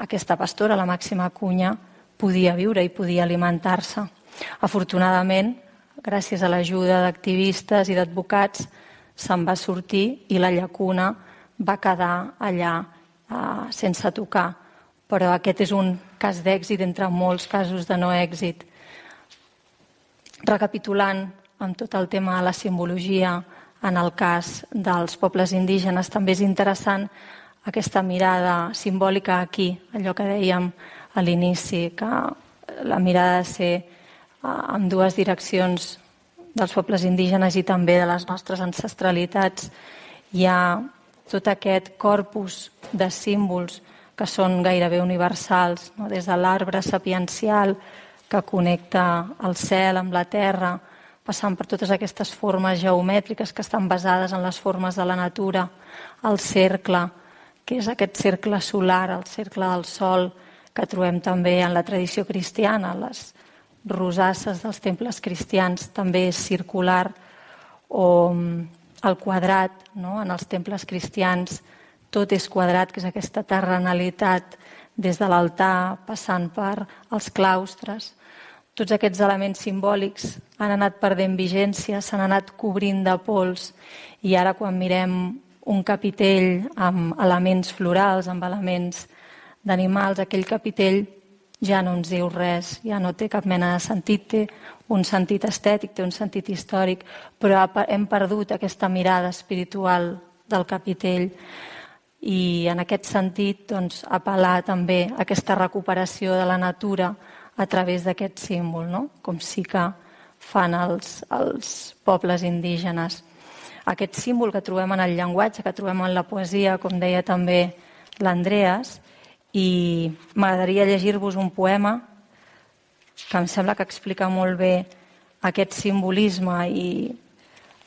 aquesta pastora, la màxima cunya, podia viure i podia alimentar-se. Afortunadament, gràcies a l'ajuda d'activistes i d'advocats, se'n va sortir i la llacuna va quedar allà eh, sense tocar. Però aquest és un cas d'èxit entre molts casos de no èxit. Recapitulant amb tot el tema de la simbologia en el cas dels pobles indígenes, també és interessant aquesta mirada simbòlica aquí, allò que dèiem a l'inici, que la mirada de ser en dues direccions dels pobles indígenes i també de les nostres ancestralitats. Hi ha tot aquest corpus de símbols que són gairebé universals, no? des de l'arbre sapiencial que connecta el cel amb la terra, passant per totes aquestes formes geomètriques que estan basades en les formes de la natura, el cercle, que és aquest cercle solar, el cercle del sol, que trobem també en la tradició cristiana, les rosasses dels temples cristians també és circular, o mm, el quadrat no? en els temples cristians tot és quadrat, que és aquesta terrenalitat des de l'altar, passant per els claustres. Tots aquests elements simbòlics han anat perdent vigència, s'han anat cobrint de pols i ara quan mirem un capitell amb elements florals, amb elements d'animals, aquell capitell ja no ens diu res, ja no té cap mena de sentit, té un sentit estètic, té un sentit històric, però hem perdut aquesta mirada espiritual del capitell i en aquest sentit doncs, apel·lar també a aquesta recuperació de la natura a través d'aquest símbol, no? com sí que fan els, els pobles indígenes. Aquest símbol que trobem en el llenguatge, que trobem en la poesia, com deia també l'Andreas, i m'agradaria llegir-vos un poema que em sembla que explica molt bé aquest simbolisme i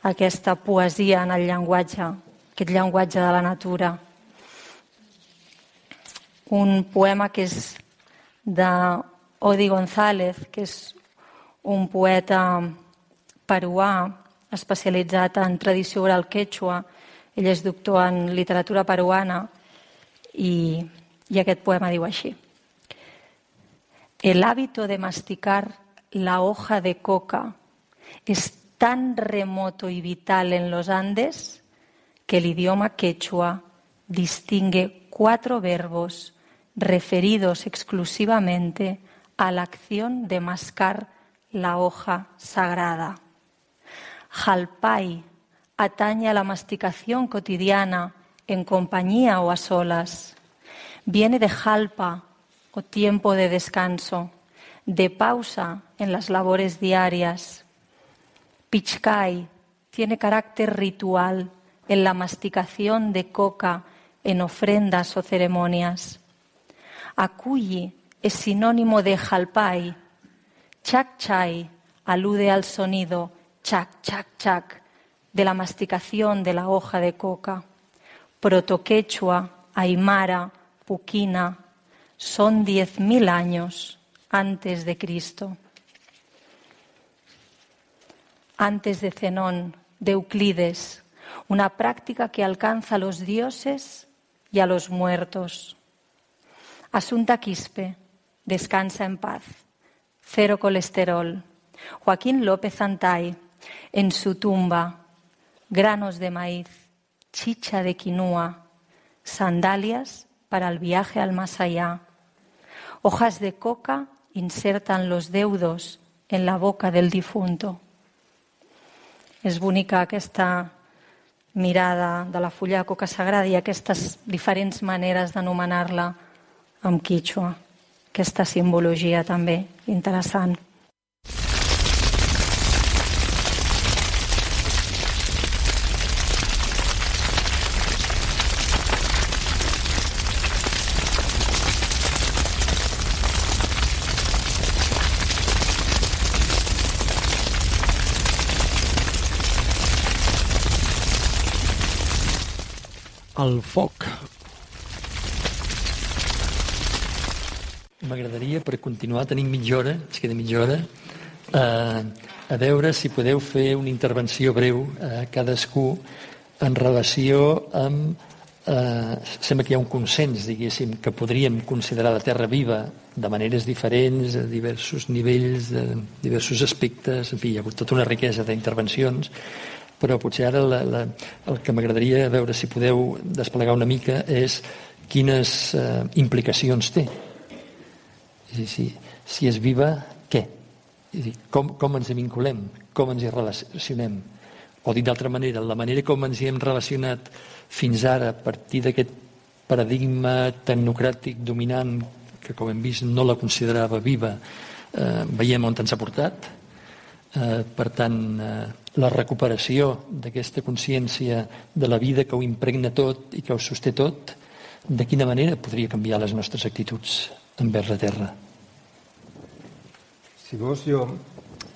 aquesta poesia en el llenguatge, aquest llenguatge de la natura un poema que és de Odi González, que és un poeta peruà especialitzat en tradició oral quechua. Ell és doctor en literatura peruana i, El hábito de masticar la hoja de coca es tan remoto y vital en los Andes que el idioma quechua distingue cuatro verbos referidos exclusivamente a la acción de mascar la hoja sagrada. Jalpai atañe a la masticación cotidiana en compañía o a solas. Viene de jalpa o tiempo de descanso, de pausa en las labores diarias. Pichkai tiene carácter ritual en la masticación de coca en ofrendas o ceremonias. Acuyi es sinónimo de jalpai. Chak chai alude al sonido chak chak chak de la masticación de la hoja de coca. Protoquechua, aymara, puquina, son diez mil años antes de Cristo. Antes de Zenón, de Euclides, una práctica que alcanza a los dioses y a los muertos. Asunta Quispe, descansa en paz. Cero colesterol. Joaquín López Antay, en su tumba, granos de maíz, chicha de quinua, sandalias para el viaje al más allá. Hojas de coca insertan los deudos en la boca del difunto. És bonica aquesta mirada de la fulla de coca sagrada i aquestes diferents maneres d'anomenar-la amb quichua. Aquesta simbologia també interessant. El foc. M'agradaria, per continuar, tenim mitja hora, ens queda mitja hora, eh, a veure si podeu fer una intervenció breu a cadascú en relació amb... Eh, sembla que hi ha un consens, diguéssim, que podríem considerar la Terra viva de maneres diferents, a diversos nivells, de diversos aspectes, en fi, hi ha hagut tota una riquesa d'intervencions, però potser ara la, la, el que m'agradaria veure si podeu desplegar una mica és quines eh, implicacions té. Dir, si, si és viva, què? És dir, com, com ens hi vinculem? Com ens hi relacionem? O dit d'altra manera, la manera com ens hi hem relacionat fins ara a partir d'aquest paradigma tecnocràtic dominant que, com hem vist, no la considerava viva, eh, veiem on ens ha portat. Eh, per tant, eh, la recuperació d'aquesta consciència de la vida que ho impregna tot i que ho sosté tot, de quina manera podria canviar les nostres actituds envers la Terra? Si vols, jo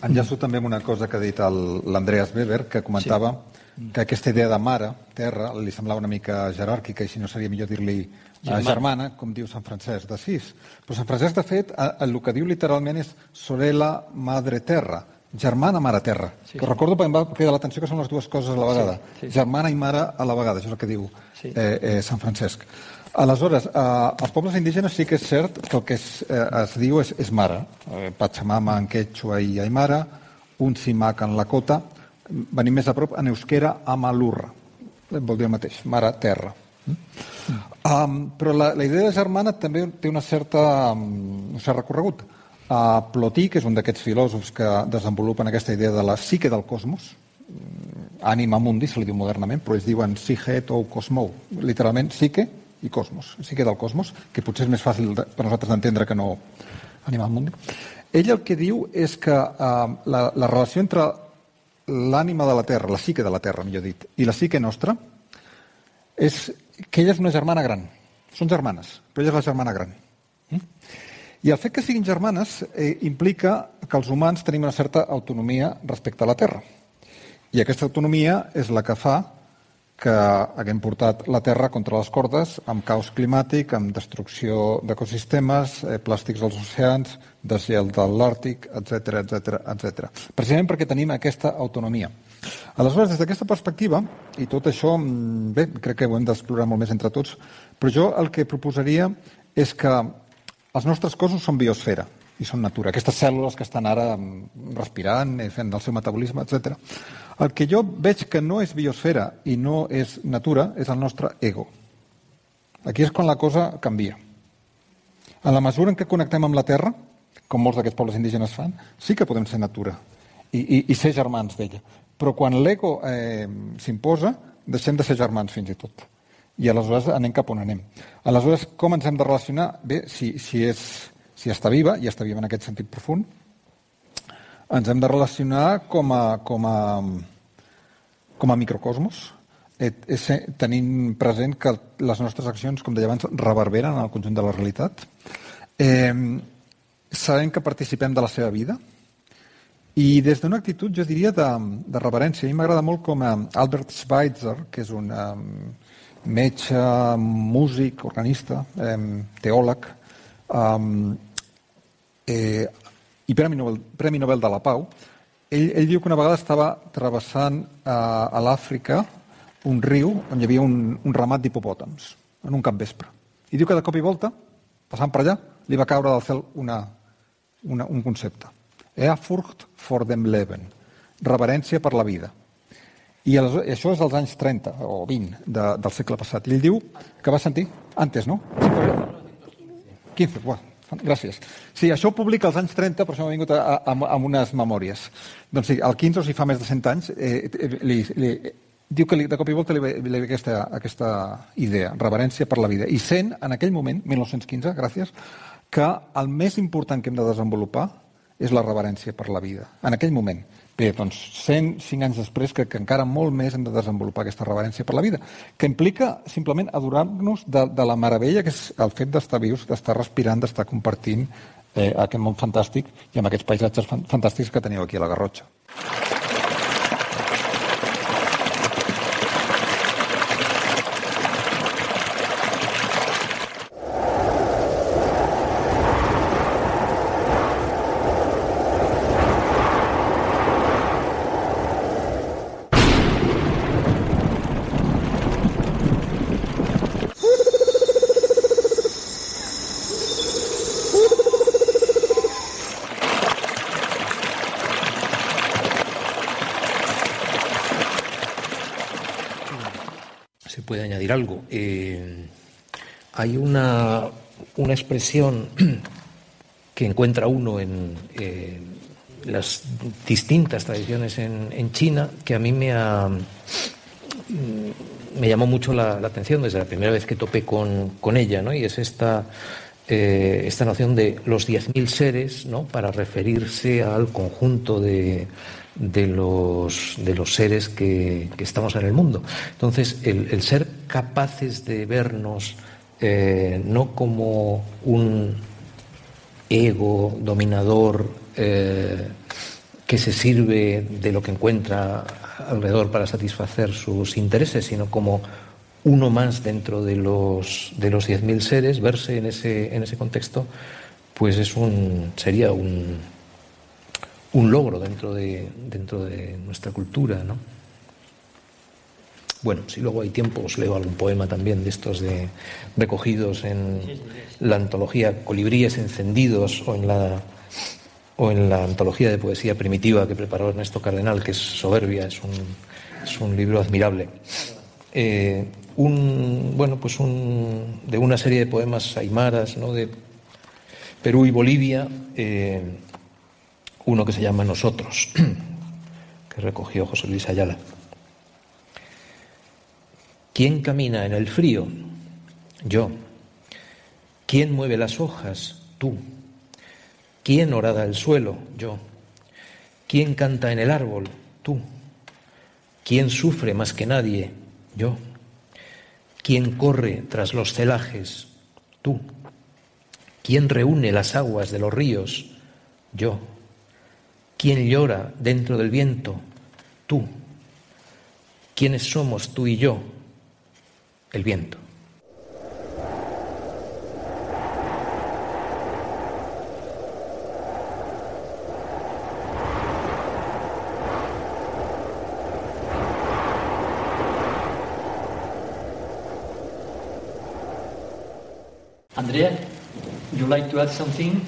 enllaço també amb una cosa que ha dit l'Andreas Weber, que comentava sí. que aquesta idea de mare, terra, li semblava una mica jeràrquica i si no seria millor dir-li germana. germana, com diu Sant Francesc de Sis. Però Sant Francesc, de fet, el que diu literalment és Sorella Madre Terra, germana, mare terra. Sí, que sí. recordo perquè em va cridar l'atenció que són les dues coses a la vegada. Sí, sí. Germana i mare a la vegada, això és el que diu sí. eh, eh, Sant Francesc. Aleshores, eh, als pobles indígenes sí que és cert que el que es, eh, es diu és, és mare. Eh, Pachamama en quechua i aimara, un simac en lakota, venim més a prop en euskera amalurra. Vol dir el mateix, mare terra. Mm. Um, però la, la idea de germana també té una certa, um, un cert recorregut. Uh, Plotí, que és un d'aquests filòsofs que desenvolupen aquesta idea de la psique del cosmos, ànima mundi, se li diu modernament, però es diuen psique o cosmou, literalment psique i cosmos, psique del cosmos, que potser és més fàcil per nosaltres d'entendre que no ànima mundi. Ell el que diu és que uh, la, la relació entre l'ànima de la Terra, la psique de la Terra, millor dit, i la psique nostra, és que ella és una germana gran. Són germanes, però ella és la germana gran. I el fet que siguin germanes eh, implica que els humans tenim una certa autonomia respecte a la Terra. I aquesta autonomia és la que fa que haguem portat la Terra contra les cordes amb caos climàtic, amb destrucció d'ecosistemes, eh, plàstics als oceans, desgel de l'Àrtic, etc etc etc. Precisament perquè tenim aquesta autonomia. Aleshores, des d'aquesta perspectiva, i tot això, mm, bé, crec que ho hem d'explorar molt més entre tots, però jo el que proposaria és que els nostres cossos són biosfera i són natura. Aquestes cèl·lules que estan ara respirant, eh, fent el seu metabolisme, etc. El que jo veig que no és biosfera i no és natura és el nostre ego. Aquí és quan la cosa canvia. En la mesura en què connectem amb la Terra, com molts d'aquests pobles indígenes fan, sí que podem ser natura i, i, i ser germans d'ella. Però quan l'ego eh, s'imposa, deixem de ser germans fins i tot i aleshores anem cap on anem. Aleshores, com ens hem de relacionar? Bé, si, si, és, si està viva, i està viva en aquest sentit profund, ens hem de relacionar com a, com a, com a microcosmos, eh, és, tenint present que les nostres accions, com deia abans, reverberen en el conjunt de la realitat. Eh, sabem que participem de la seva vida i des d'una actitud, jo diria, de, de reverència. A mi m'agrada molt com Albert Schweitzer, que és un um, metge, músic, organista, um, teòleg, um, eh, i Premi Nobel, Premi Nobel de la Pau, ell, ell diu que una vegada estava travessant uh, a l'Àfrica un riu on hi havia un, un ramat d'hipopòtams, en un capvespre. I diu que de cop i volta, passant per allà, li va caure del cel una, una, un concepte. Ehrfurcht for dem Leben, reverència per la vida. I això és dels anys 30 o 20 de, del segle passat. I ell diu que va sentir, antes, no? 15, uah, gràcies. Sí, això ho publica als anys 30, per això m'ha vingut a, a, amb unes memòries. Doncs sí, al 15 o si fa més de 100 anys, eh, li, li, diu que li, de cop i volta li ve, li ve aquesta, aquesta idea, reverència per la vida. I sent, en aquell moment, 1915, gràcies, que el més important que hem de desenvolupar és la reverència per la vida. En aquell moment. Bé, doncs 105 anys després que, que encara molt més hem de desenvolupar aquesta reverència per la vida, que implica simplement adorar-nos de, de la meravella que és el fet d'estar vius, d'estar respirant, d'estar compartint eh, aquest món fantàstic i amb aquests paisatges fantàstics que teniu aquí a la Garrotxa. Expresión que encuentra uno en eh, las distintas tradiciones en, China que a mí me, mm, me llamó mucho la, atención desde la primera vez que topé con, con ella, ¿no? y es esta, eh, esta noción de los 10.000 seres ¿no? para referirse al conjunto de, de los, de los seres que, que, estamos en el mundo. Entonces, el ser capaces de vernos eh, no como un ego dominador eh, que se sirve de lo que encuentra alrededor para satisfacer sus intereses, sino como uno más dentro de los, de los 10.000 seres, verse en ese, en ese contexto, pues es un, sería un, un logro dentro de, dentro de nuestra cultura, ¿no? Bueno, si luego hay tiempo os leo algún poema también de estos de recogidos en la antología Colibríes encendidos o en la o en la antología de poesía primitiva que preparó Ernesto Cardenal, que es soberbia, es un, es un libro admirable. Eh, un, bueno, pues un, de una serie de poemas aymaras ¿no? de Perú y Bolivia, eh, uno que se llama Nosotros, que recogió José Luis Ayala. ¿Quién camina en el frío? Yo. ¿Quién mueve las hojas? Tú. ¿Quién orada el suelo? Yo. ¿Quién canta en el árbol? Tú. ¿Quién sufre más que nadie? Yo. ¿Quién corre tras los celajes? Tú. ¿Quién reúne las aguas de los ríos? Yo. ¿Quién llora dentro del viento? Tú. ¿Quiénes somos tú y yo? El viento. Andrea, would you like to add something?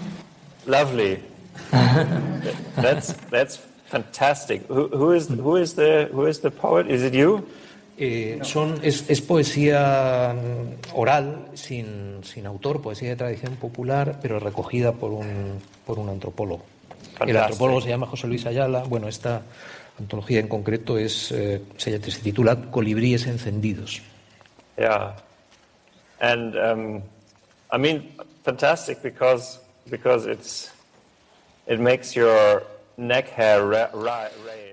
Lovely. that's that's fantastic. Who, who is who is the who is the poet? Is it you? Eh, son, es, es, poesía mm, oral, sin, sin, autor, poesía de tradición popular, pero recogida por un, por un antropólogo. Fantastic. El antropólogo se llama José Luis Ayala. Bueno, esta antología en concreto es, eh, se, se, titula Colibríes encendidos. Yeah. And um, I mean, fantastic because, because it's it makes your neck hair ra-.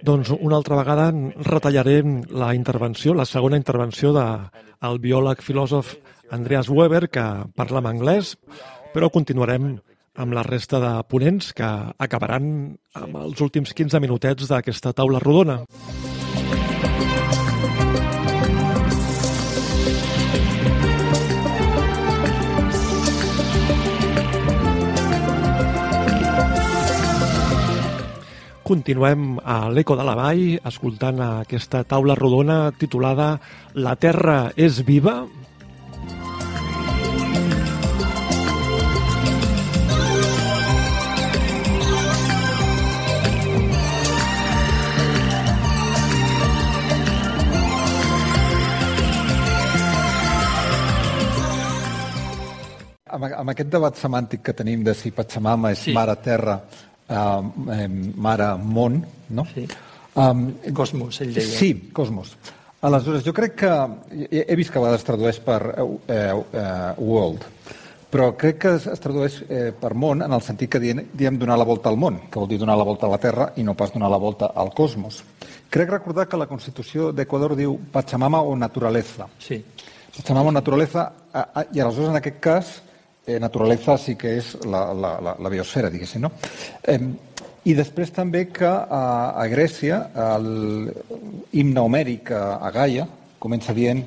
Doncs una altra vegada retallarem la intervenció, la segona intervenció del de, biòleg filòsof Andreas Weber, que parla en anglès, però continuarem amb la resta de ponents que acabaran amb els últims 15 minutets d'aquesta taula rodona. Continuem a l'Eco de la Vall escoltant aquesta taula rodona titulada La Terra és viva, amb, amb aquest debat semàntic que tenim de si Pachamama és sí. mare terra, eh, mare món, no? Sí. Um, cosmos, ell deia. Sí, cosmos. Aleshores, jo crec que... He vist que a vegades tradueix per eh, eh, world, però crec que es, tradueix eh, per món en el sentit que diem, diem donar la volta al món, que vol dir donar la volta a la Terra i no pas donar la volta al cosmos. Crec recordar que la Constitució d'Equador diu Pachamama o naturaleza. Sí. Pachamama o naturaleza, i aleshores en aquest cas eh, naturaleza sí que és la, la, la, la biosfera, diguéssim, no? Eh, I després també que a, a Grècia l'himne homèric a, a Gaia comença dient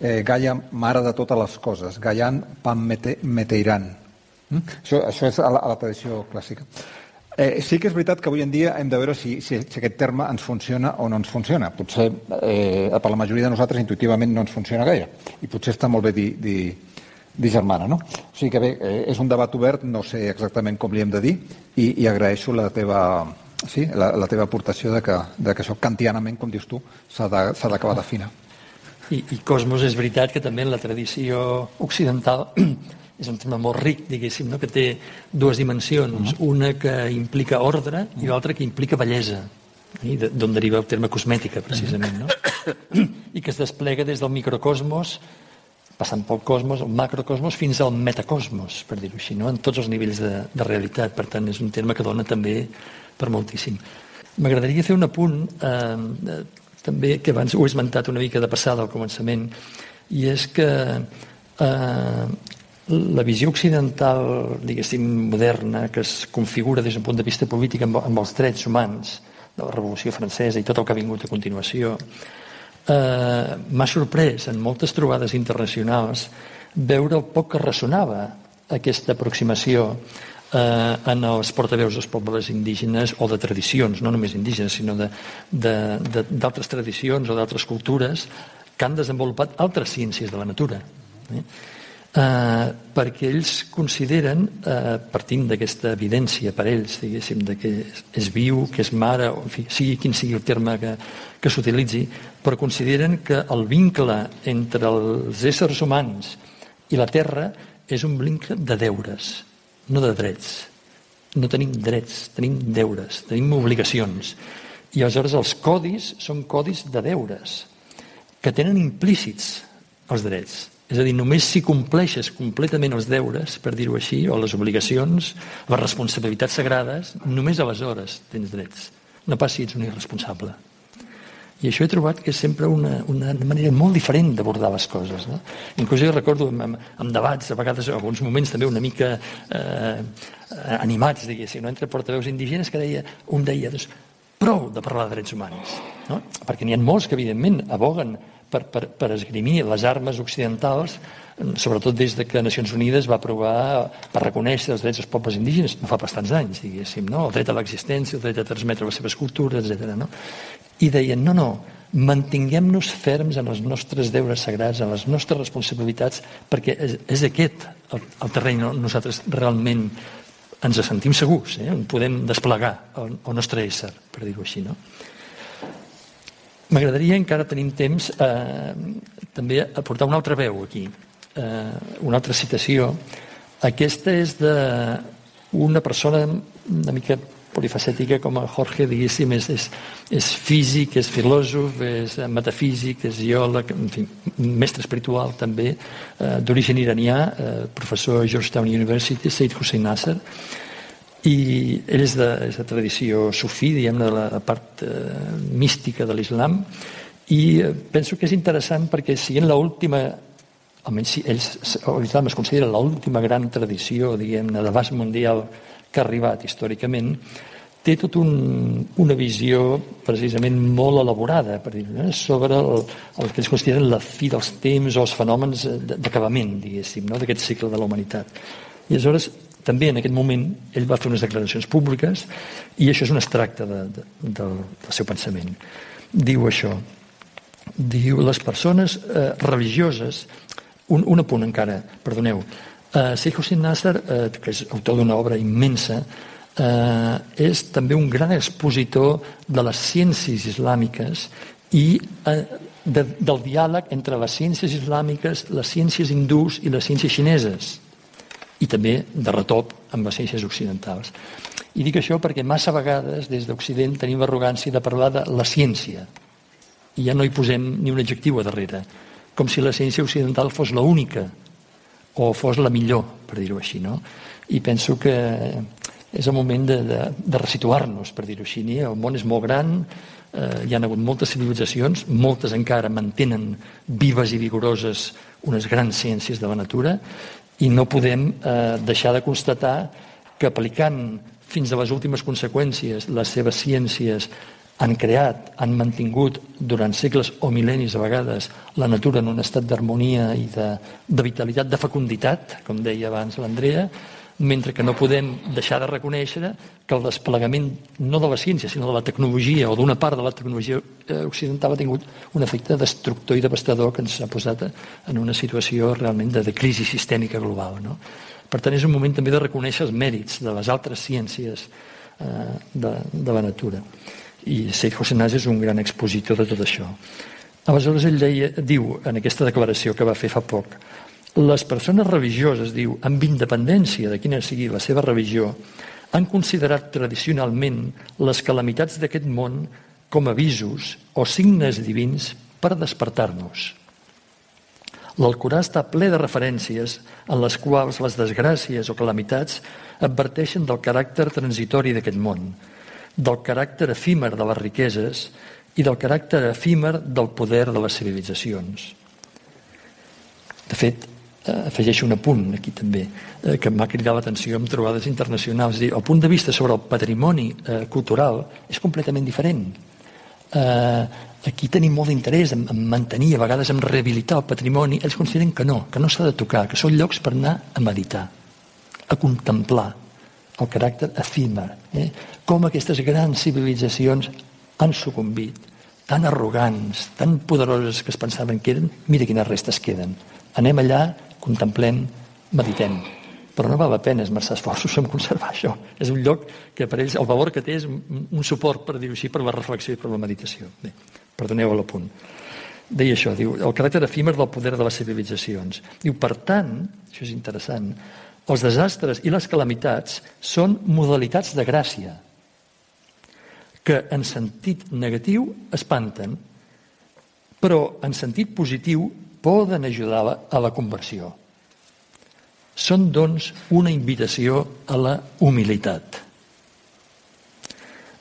eh, Gaia, mare de totes les coses, Gaian pam mete, meteiran. Mm? Això, això és a la, a la tradició clàssica. Eh, sí que és veritat que avui en dia hem de veure si, si, si aquest terme ens funciona o no ens funciona. Potser eh, per la majoria de nosaltres intuïtivament no ens funciona gaire i potser està molt bé dir, dir germana, no? O sigui que bé, eh, és un debat obert, no sé exactament com li hem de dir, i, i agraeixo la teva, sí, la, la teva aportació de que, de que això kantianament, com dius tu, s'ha d'acabar d'afinar. I, I cosmos és veritat que també en la tradició occidental és un tema molt ric, diguéssim, no? que té dues dimensions, uh -huh. una que implica ordre i l'altra que implica bellesa, d'on deriva el terme cosmètica, precisament, no? i que es desplega des del microcosmos passant pel cosmos, el macrocosmos, fins al metacosmos, per dir-ho així, no? en tots els nivells de, de realitat. Per tant, és un terme que dona també per moltíssim. M'agradaria fer un apunt, eh, també, que abans ho he esmentat una mica de passada al començament, i és que eh, la visió occidental, diguéssim, moderna, que es configura des d'un punt de vista polític amb, amb els drets humans, de la Revolució Francesa i tot el que ha vingut a continuació, eh, m'ha sorprès en moltes trobades internacionals veure el poc que ressonava aquesta aproximació eh, en els portaveus dels pobles indígenes o de tradicions, no només indígenes, sinó d'altres tradicions o d'altres cultures que han desenvolupat altres ciències de la natura. Eh? eh, perquè ells consideren, eh, partint d'aquesta evidència per ells, diguéssim, de que és viu, que és mare, o, en fi, sigui quin sigui el terme que, que s'utilitzi, però consideren que el vincle entre els éssers humans i la Terra és un vincle de deures, no de drets. No tenim drets, tenim deures, tenim obligacions. I aleshores els codis són codis de deures, que tenen implícits els drets. És a dir, només si compleixes completament els deures, per dir-ho així, o les obligacions, les responsabilitats sagrades, només aleshores tens drets. No pas si ets un irresponsable. I això he trobat que és sempre una, una manera molt diferent d'abordar les coses. No? Inclús jo recordo en, en debats, a vegades, en alguns moments també una mica eh, animats, diguéssim, no? entre portaveus indígenes, que deia, un deia, doncs, prou de parlar de drets humans. No? Perquè n'hi ha molts que, evidentment, aboguen per, per, per esgrimir les armes occidentals, sobretot des de que Nacions Unides va aprovar per reconèixer els drets dels pobles indígenes, no fa bastants anys, diguéssim, no? el dret a l'existència, el dret a transmetre les seves cultures, etc. No? I deien, no, no, mantinguem-nos ferms en els nostres deures sagrats, en les nostres responsabilitats, perquè és, és aquest el, el terreny on nosaltres realment ens sentim segurs, eh? on podem desplegar el, el nostre ésser, per dir-ho així. No? M'agradaria, encara tenim temps, eh, també aportar una altra veu aquí, eh, una altra citació. Aquesta és d'una persona una mica polifacètica com el Jorge, diguéssim, és, és, és físic, és filòsof, és metafísic, és geòleg, en fi, mestre espiritual també, eh, d'origen iranià, eh, professor a Georgetown University, Said Hussein Nasser, I ell és de, és de tradició sufí, diguem-ne, de la part eh, mística de l'islam, i eh, penso que és interessant perquè siguent l'última almenys si ells, l'islam es considera l'última gran tradició, diguem-ne, de base mundial que ha arribat històricament, té tot un, una visió precisament molt elaborada per dir eh, sobre el, el que ells consideren la fi dels temps o els fenòmens d'acabament, diguéssim, no? d'aquest cicle de la humanitat. I aleshores, també en aquest moment, ell va fer unes declaracions públiques i això és un extracte de, de, del, del seu pensament. Diu això, diu, les persones eh, religioses, un, un apunt encara, perdoneu, eh, Seyd Hossein Nasser, eh, que és autor d'una obra immensa, eh, és també un gran expositor de les ciències islàmiques i eh, de, del diàleg entre les ciències islàmiques, les ciències hindús i les ciències xineses i també de retop amb les ciències occidentals. I dic això perquè massa vegades des d'Occident tenim arrogància de parlar de la ciència i ja no hi posem ni un adjectiu a darrere, com si la ciència occidental fos la única o fos la millor, per dir-ho així. No? I penso que és el moment de, de, de resituar-nos, per dir-ho així. El món és molt gran, eh, hi ha hagut moltes civilitzacions, moltes encara mantenen vives i vigoroses unes grans ciències de la natura i no podem eh, deixar de constatar que aplicant fins a les últimes conseqüències les seves ciències han creat, han mantingut durant segles o mil·lennis a vegades la natura en un estat d'harmonia i de, de vitalitat, de fecunditat, com deia abans l'Andrea, mentre que no podem deixar de reconèixer que el desplegament no de la ciència, sinó de la tecnologia o d'una part de la tecnologia eh, occidental ha tingut un efecte destructor i devastador que ens ha posat en una situació realment de, de crisi sistèmica global. No? Per tant, és un moment també de reconèixer els mèrits de les altres ciències eh, de, de la natura. I Seyd Nas és un gran expositor de tot això. Aleshores, ell deia, diu en aquesta declaració que va fer fa poc les persones religioses, diu, amb independència de quina sigui la seva religió, han considerat tradicionalment les calamitats d'aquest món com avisos o signes divins per despertar-nos. L'Alcorà està ple de referències en les quals les desgràcies o calamitats adverteixen del caràcter transitori d'aquest món, del caràcter efímer de les riqueses i del caràcter efímer del poder de les civilitzacions. De fet, eh, afegeixo un apunt aquí també, eh, que m'ha cridat l'atenció en trobades internacionals. Dir, el punt de vista sobre el patrimoni eh, cultural és completament diferent. Eh, aquí tenim molt d'interès en, en mantenir, a vegades en rehabilitar el patrimoni. Ells consideren que no, que no s'ha de tocar, que són llocs per anar a meditar, a contemplar el caràcter efímer. Eh? Com aquestes grans civilitzacions han sucumbit, tan arrogants, tan poderoses que es pensaven que eren, mira quines restes queden. Anem allà contemplem, meditem. Però no val la pena esmerçar esforços en conservar això. És un lloc que per ells el valor que té és un suport, per dir-ho així, per la reflexió i per la meditació. Bé, perdoneu el punt. Deia això, diu, el caràcter efímer del poder de les civilitzacions. Diu, per tant, això és interessant, els desastres i les calamitats són modalitats de gràcia que en sentit negatiu espanten, però en sentit positiu poden ajudar a la conversió. Són, doncs, una invitació a la humilitat.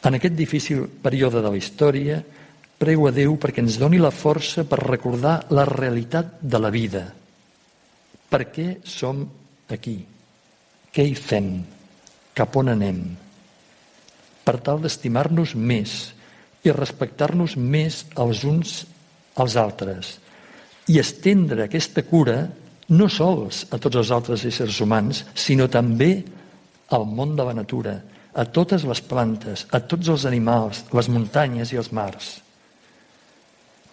En aquest difícil període de la història, prego a Déu perquè ens doni la força per recordar la realitat de la vida. Per què som aquí? Què hi fem? Cap on anem? Per tal d'estimar-nos més i respectar-nos més els uns als altres, i estendre aquesta cura no sols a tots els altres éssers humans, sinó també al món de la natura, a totes les plantes, a tots els animals, les muntanyes i els mars.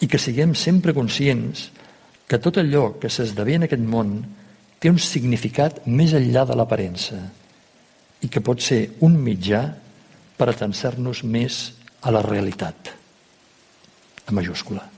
I que siguem sempre conscients que tot allò que s'esdevé en aquest món té un significat més enllà de l'aparença i que pot ser un mitjà per atencer-nos més a la realitat, a majúscula.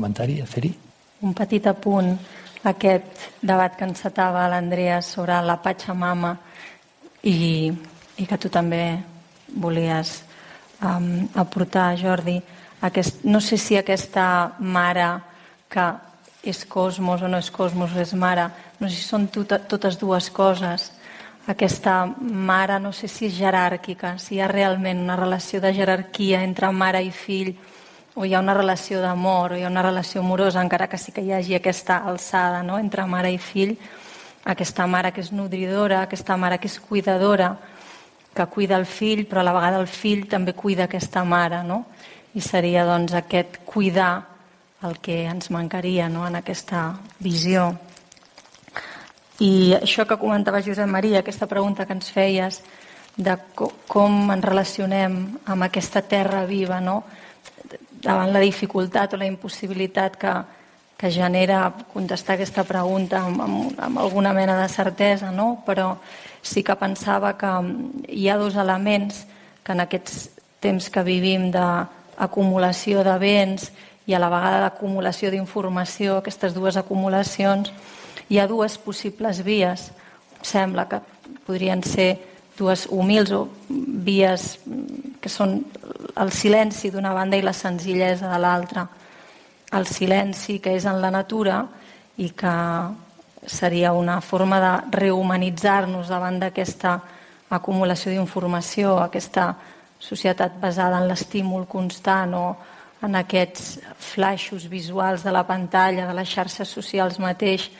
comentari a fer-hi? Un petit apunt, aquest debat que encetava l'Andrea sobre la Pachamama i, i que tu també volies um, aportar, Jordi. Aquest, no sé si aquesta mare que és cosmos o no és cosmos és mare, no sé si són tot, totes dues coses. Aquesta mare no sé si és jeràrquica, si hi ha realment una relació de jerarquia entre mare i fill, o hi ha una relació d'amor, o hi ha una relació amorosa, encara que sí que hi hagi aquesta alçada no? entre mare i fill, aquesta mare que és nodridora, aquesta mare que és cuidadora, que cuida el fill, però a la vegada el fill també cuida aquesta mare, no? I seria doncs aquest cuidar el que ens mancaria no? en aquesta visió. I això que comentava Josep Maria, aquesta pregunta que ens feies de com ens relacionem amb aquesta terra viva, no? Davant la dificultat o la impossibilitat que, que genera contestar aquesta pregunta amb, amb, amb alguna mena de certesa, no? però sí que pensava que hi ha dos elements que en aquests temps que vivim d'acumulació de béns i a la vegada d'acumulació d'informació, aquestes dues acumulacions, hi ha dues possibles vies. Sembla que podrien ser dues humils o vies que són el silenci d'una banda i la senzillesa de l'altra. El silenci que és en la natura i que seria una forma de rehumanitzar-nos davant d'aquesta acumulació d'informació, aquesta societat basada en l'estímul constant o en aquests flaixos visuals de la pantalla, de les xarxes socials mateix,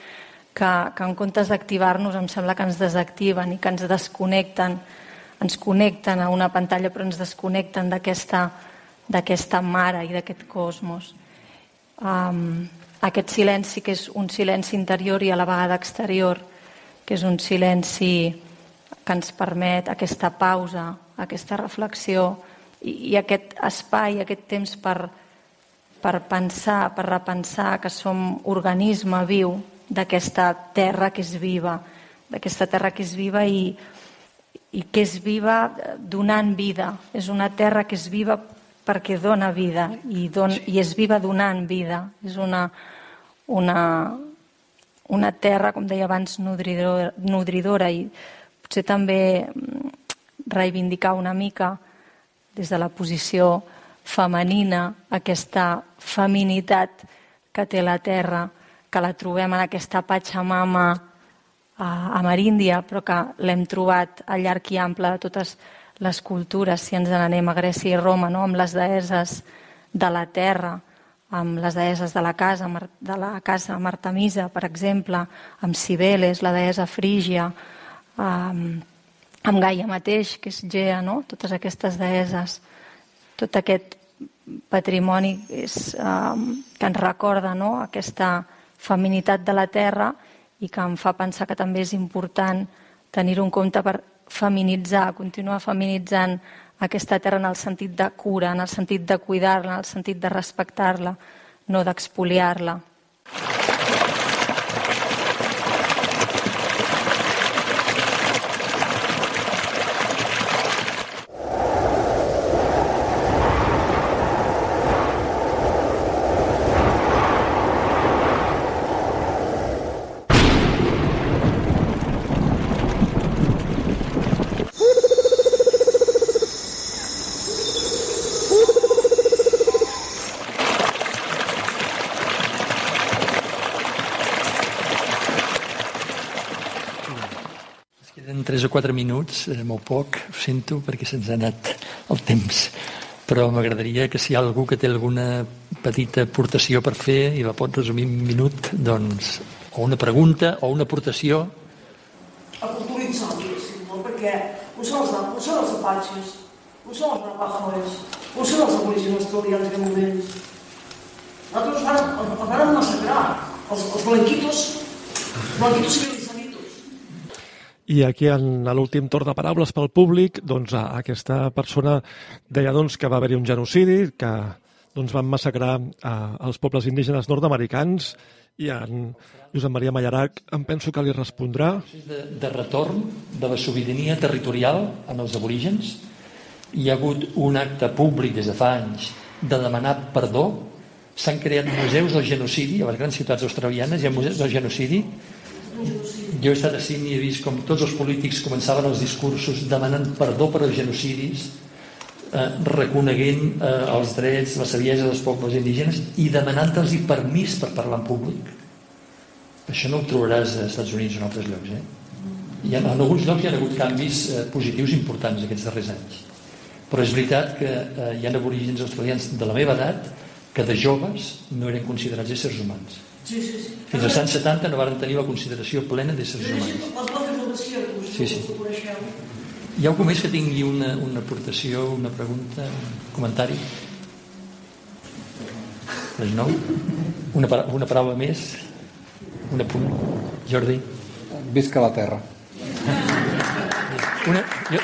que, que en comptes d'activar-nos em sembla que ens desactiven i que ens desconnecten ens connecten a una pantalla però ens desconnecten d'aquesta mare i d'aquest cosmos. Um, aquest silenci que és un silenci interior i a la vegada exterior, que és un silenci que ens permet aquesta pausa, aquesta reflexió i, i aquest espai, aquest temps per, per pensar, per repensar que som organisme viu d'aquesta terra que és viva, d'aquesta terra que és viva i, i que és viva donant vida. És una terra que és viva perquè dona vida i, don, i és viva donant vida. És una, una, una terra, com deia abans, nodridora, nodridora i potser també mm, reivindicar una mica des de la posició femenina aquesta feminitat que té la terra, que la trobem en aquesta Pachamama a Maríndia, però que l'hem trobat al llarg i ample de totes les cultures, si ens n'anem a Grècia i Roma, no? amb les deeses de la terra, amb les deeses de la casa, de la casa Martamisa, per exemple, amb Cibeles, la deessa Frígia, amb, amb Gaia mateix, que és Gea, no? totes aquestes deeses, tot aquest patrimoni és, um, que ens recorda no? aquesta feminitat de la terra i que em fa pensar que també és important tenir-ho en compte per feminitzar, continuar feminitzant aquesta terra en el sentit de cura, en el sentit de cuidar-la, en el sentit de respectar-la, no d'expoliar-la. queden 3 4 minuts, eh, molt poc, ho sento, perquè se'ns ha anat el temps. Però m'agradaria que si hi ha algú que té alguna petita aportació per fer i la pot resumir en un minut, doncs, o una pregunta o una aportació. A cultura insòlita. on són els, on són els apatxes, on són els navajos, on són els aborígens australians i camoments. Nosaltres els vàrem, els vàrem massacrar, els, els blanquitos, blanquitos civilizaditos. I aquí, en l'últim torn de paraules pel públic, doncs, aquesta persona deia doncs, que va haver-hi un genocidi, que doncs, van massacrar eh, els pobles indígenes nord-americans i en Josep Maria Mallarac em penso que li respondrà. De, de retorn de la sobirania territorial en els aborígens. Hi ha hagut un acte públic des de fa anys de demanar perdó. S'han creat museus del genocidi a les grans ciutats australianes, hi ha museus del genocidi. Jo he estat a Sydney i he vist com tots els polítics començaven els discursos demanant perdó per als genocidis, eh, reconeguent eh, els drets, la saviesa dels pobles indígenes i demanant-los permís per parlar en públic. Això no ho trobaràs als Estats Units o en altres llocs. Eh? I en, en alguns llocs hi ha hagut canvis eh, positius importants aquests darrers anys. Però és veritat que eh, hi ha aborígens australians de la meva edat que de joves no eren considerats éssers humans. Sí, sí, sí. Fins als anys 70 no varen tenir la consideració plena d'éssers humans. els desierto, Sí, sí. Hi ha algú més que tingui una, una aportació, una pregunta, un comentari? Les nou? Una, para- una paraula més? Un apunt? Jordi? Visca la terra. Una, jo,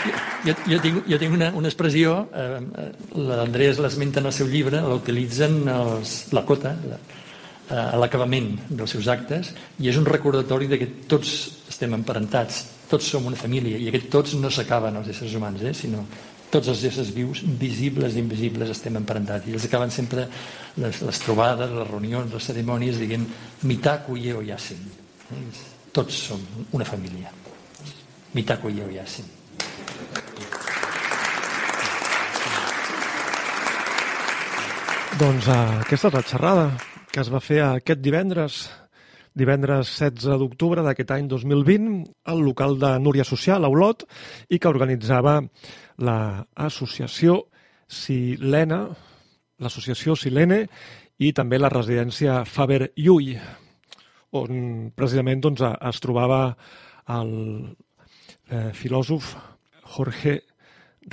jo, jo, tinc, jo tinc una, una expressió, eh, eh, l'Andrés l'esmenta en el seu llibre, la utilitzen els, la cota, la, a l'acabament dels seus actes, i és un recordatori de que tots estem emparentats, tots som una família, i aquest tots no s'acaben els éssers humans, eh, sinó tots els éssers vius, visibles i invisibles, estem emparentats. I ells acaben sempre les, les trobades, les reunions, les cerimònies, dient Mitaku Yeo Yasin. Eh? Tots som una família. Mitaku Yeo Yasin. Doncs uh, aquesta és la xerrada que es va fer aquest divendres, divendres 16 d'octubre d'aquest any 2020, al local de Núria Social, a Olot, i que organitzava l'associació Silena, l'associació Silene i també la residència Faber Llull, on precisament doncs, es trobava el eh, filòsof Jorge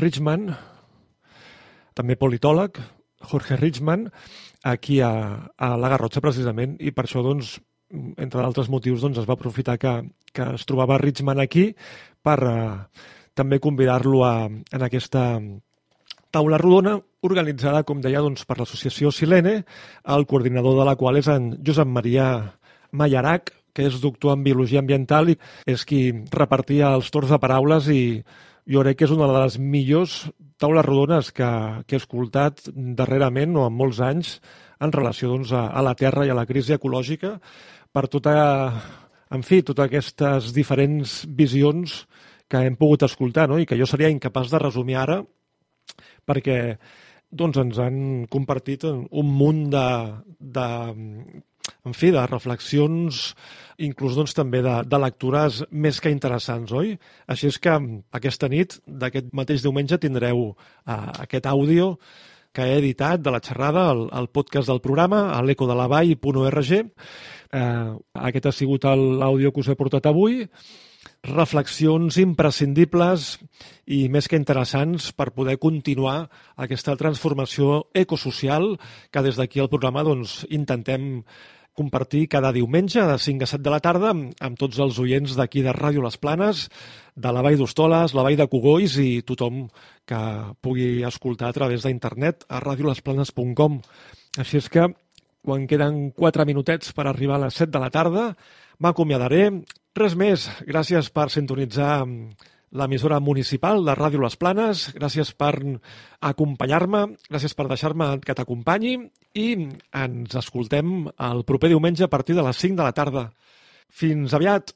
Richman, també politòleg, Jorge Richman, aquí a, a la Garrotxa precisament, i per això, doncs, entre d'altres motius, doncs, es va aprofitar que, que es trobava Richman aquí per eh, també convidar-lo a, en aquesta taula rodona organitzada, com deia, doncs, per l'associació Silene, el coordinador de la qual és en Josep Maria Mallarac, que és doctor en Biologia Ambiental i és qui repartia els torns de paraules i jo crec que és una de les millors taules rodones que, que he escoltat darrerament o en molts anys en relació doncs, a, a la Terra i a la crisi ecològica per tota, en fi, totes aquestes diferents visions que hem pogut escoltar no? i que jo seria incapaç de resumir ara perquè doncs, ens han compartit un munt de, de, en fi, de reflexions, inclús doncs, també de, de lectures més que interessants, oi? Així és que aquesta nit, d'aquest mateix diumenge, tindreu uh, aquest àudio que he editat de la xerrada, el, el podcast del programa, a l'ecodelavall.org. Eh, aquest ha sigut l'àudio que us he portat avui reflexions imprescindibles i més que interessants per poder continuar aquesta transformació ecosocial que des d'aquí al programa doncs, intentem compartir cada diumenge de 5 a 7 de la tarda amb, amb tots els oients d'aquí de Ràdio Les Planes, de la Vall d'Hostoles, la Vall de Cogolls i tothom que pugui escoltar a través d'internet a radiolesplanes.com. Així és que, quan queden 4 minutets per arribar a les 7 de la tarda, m'acomiadaré. Res més. Gràcies per sintonitzar l'emissora municipal de Ràdio Les Planes. Gràcies per acompanyar-me. Gràcies per deixar-me que t'acompanyi. I ens escoltem el proper diumenge a partir de les 5 de la tarda. Fins aviat!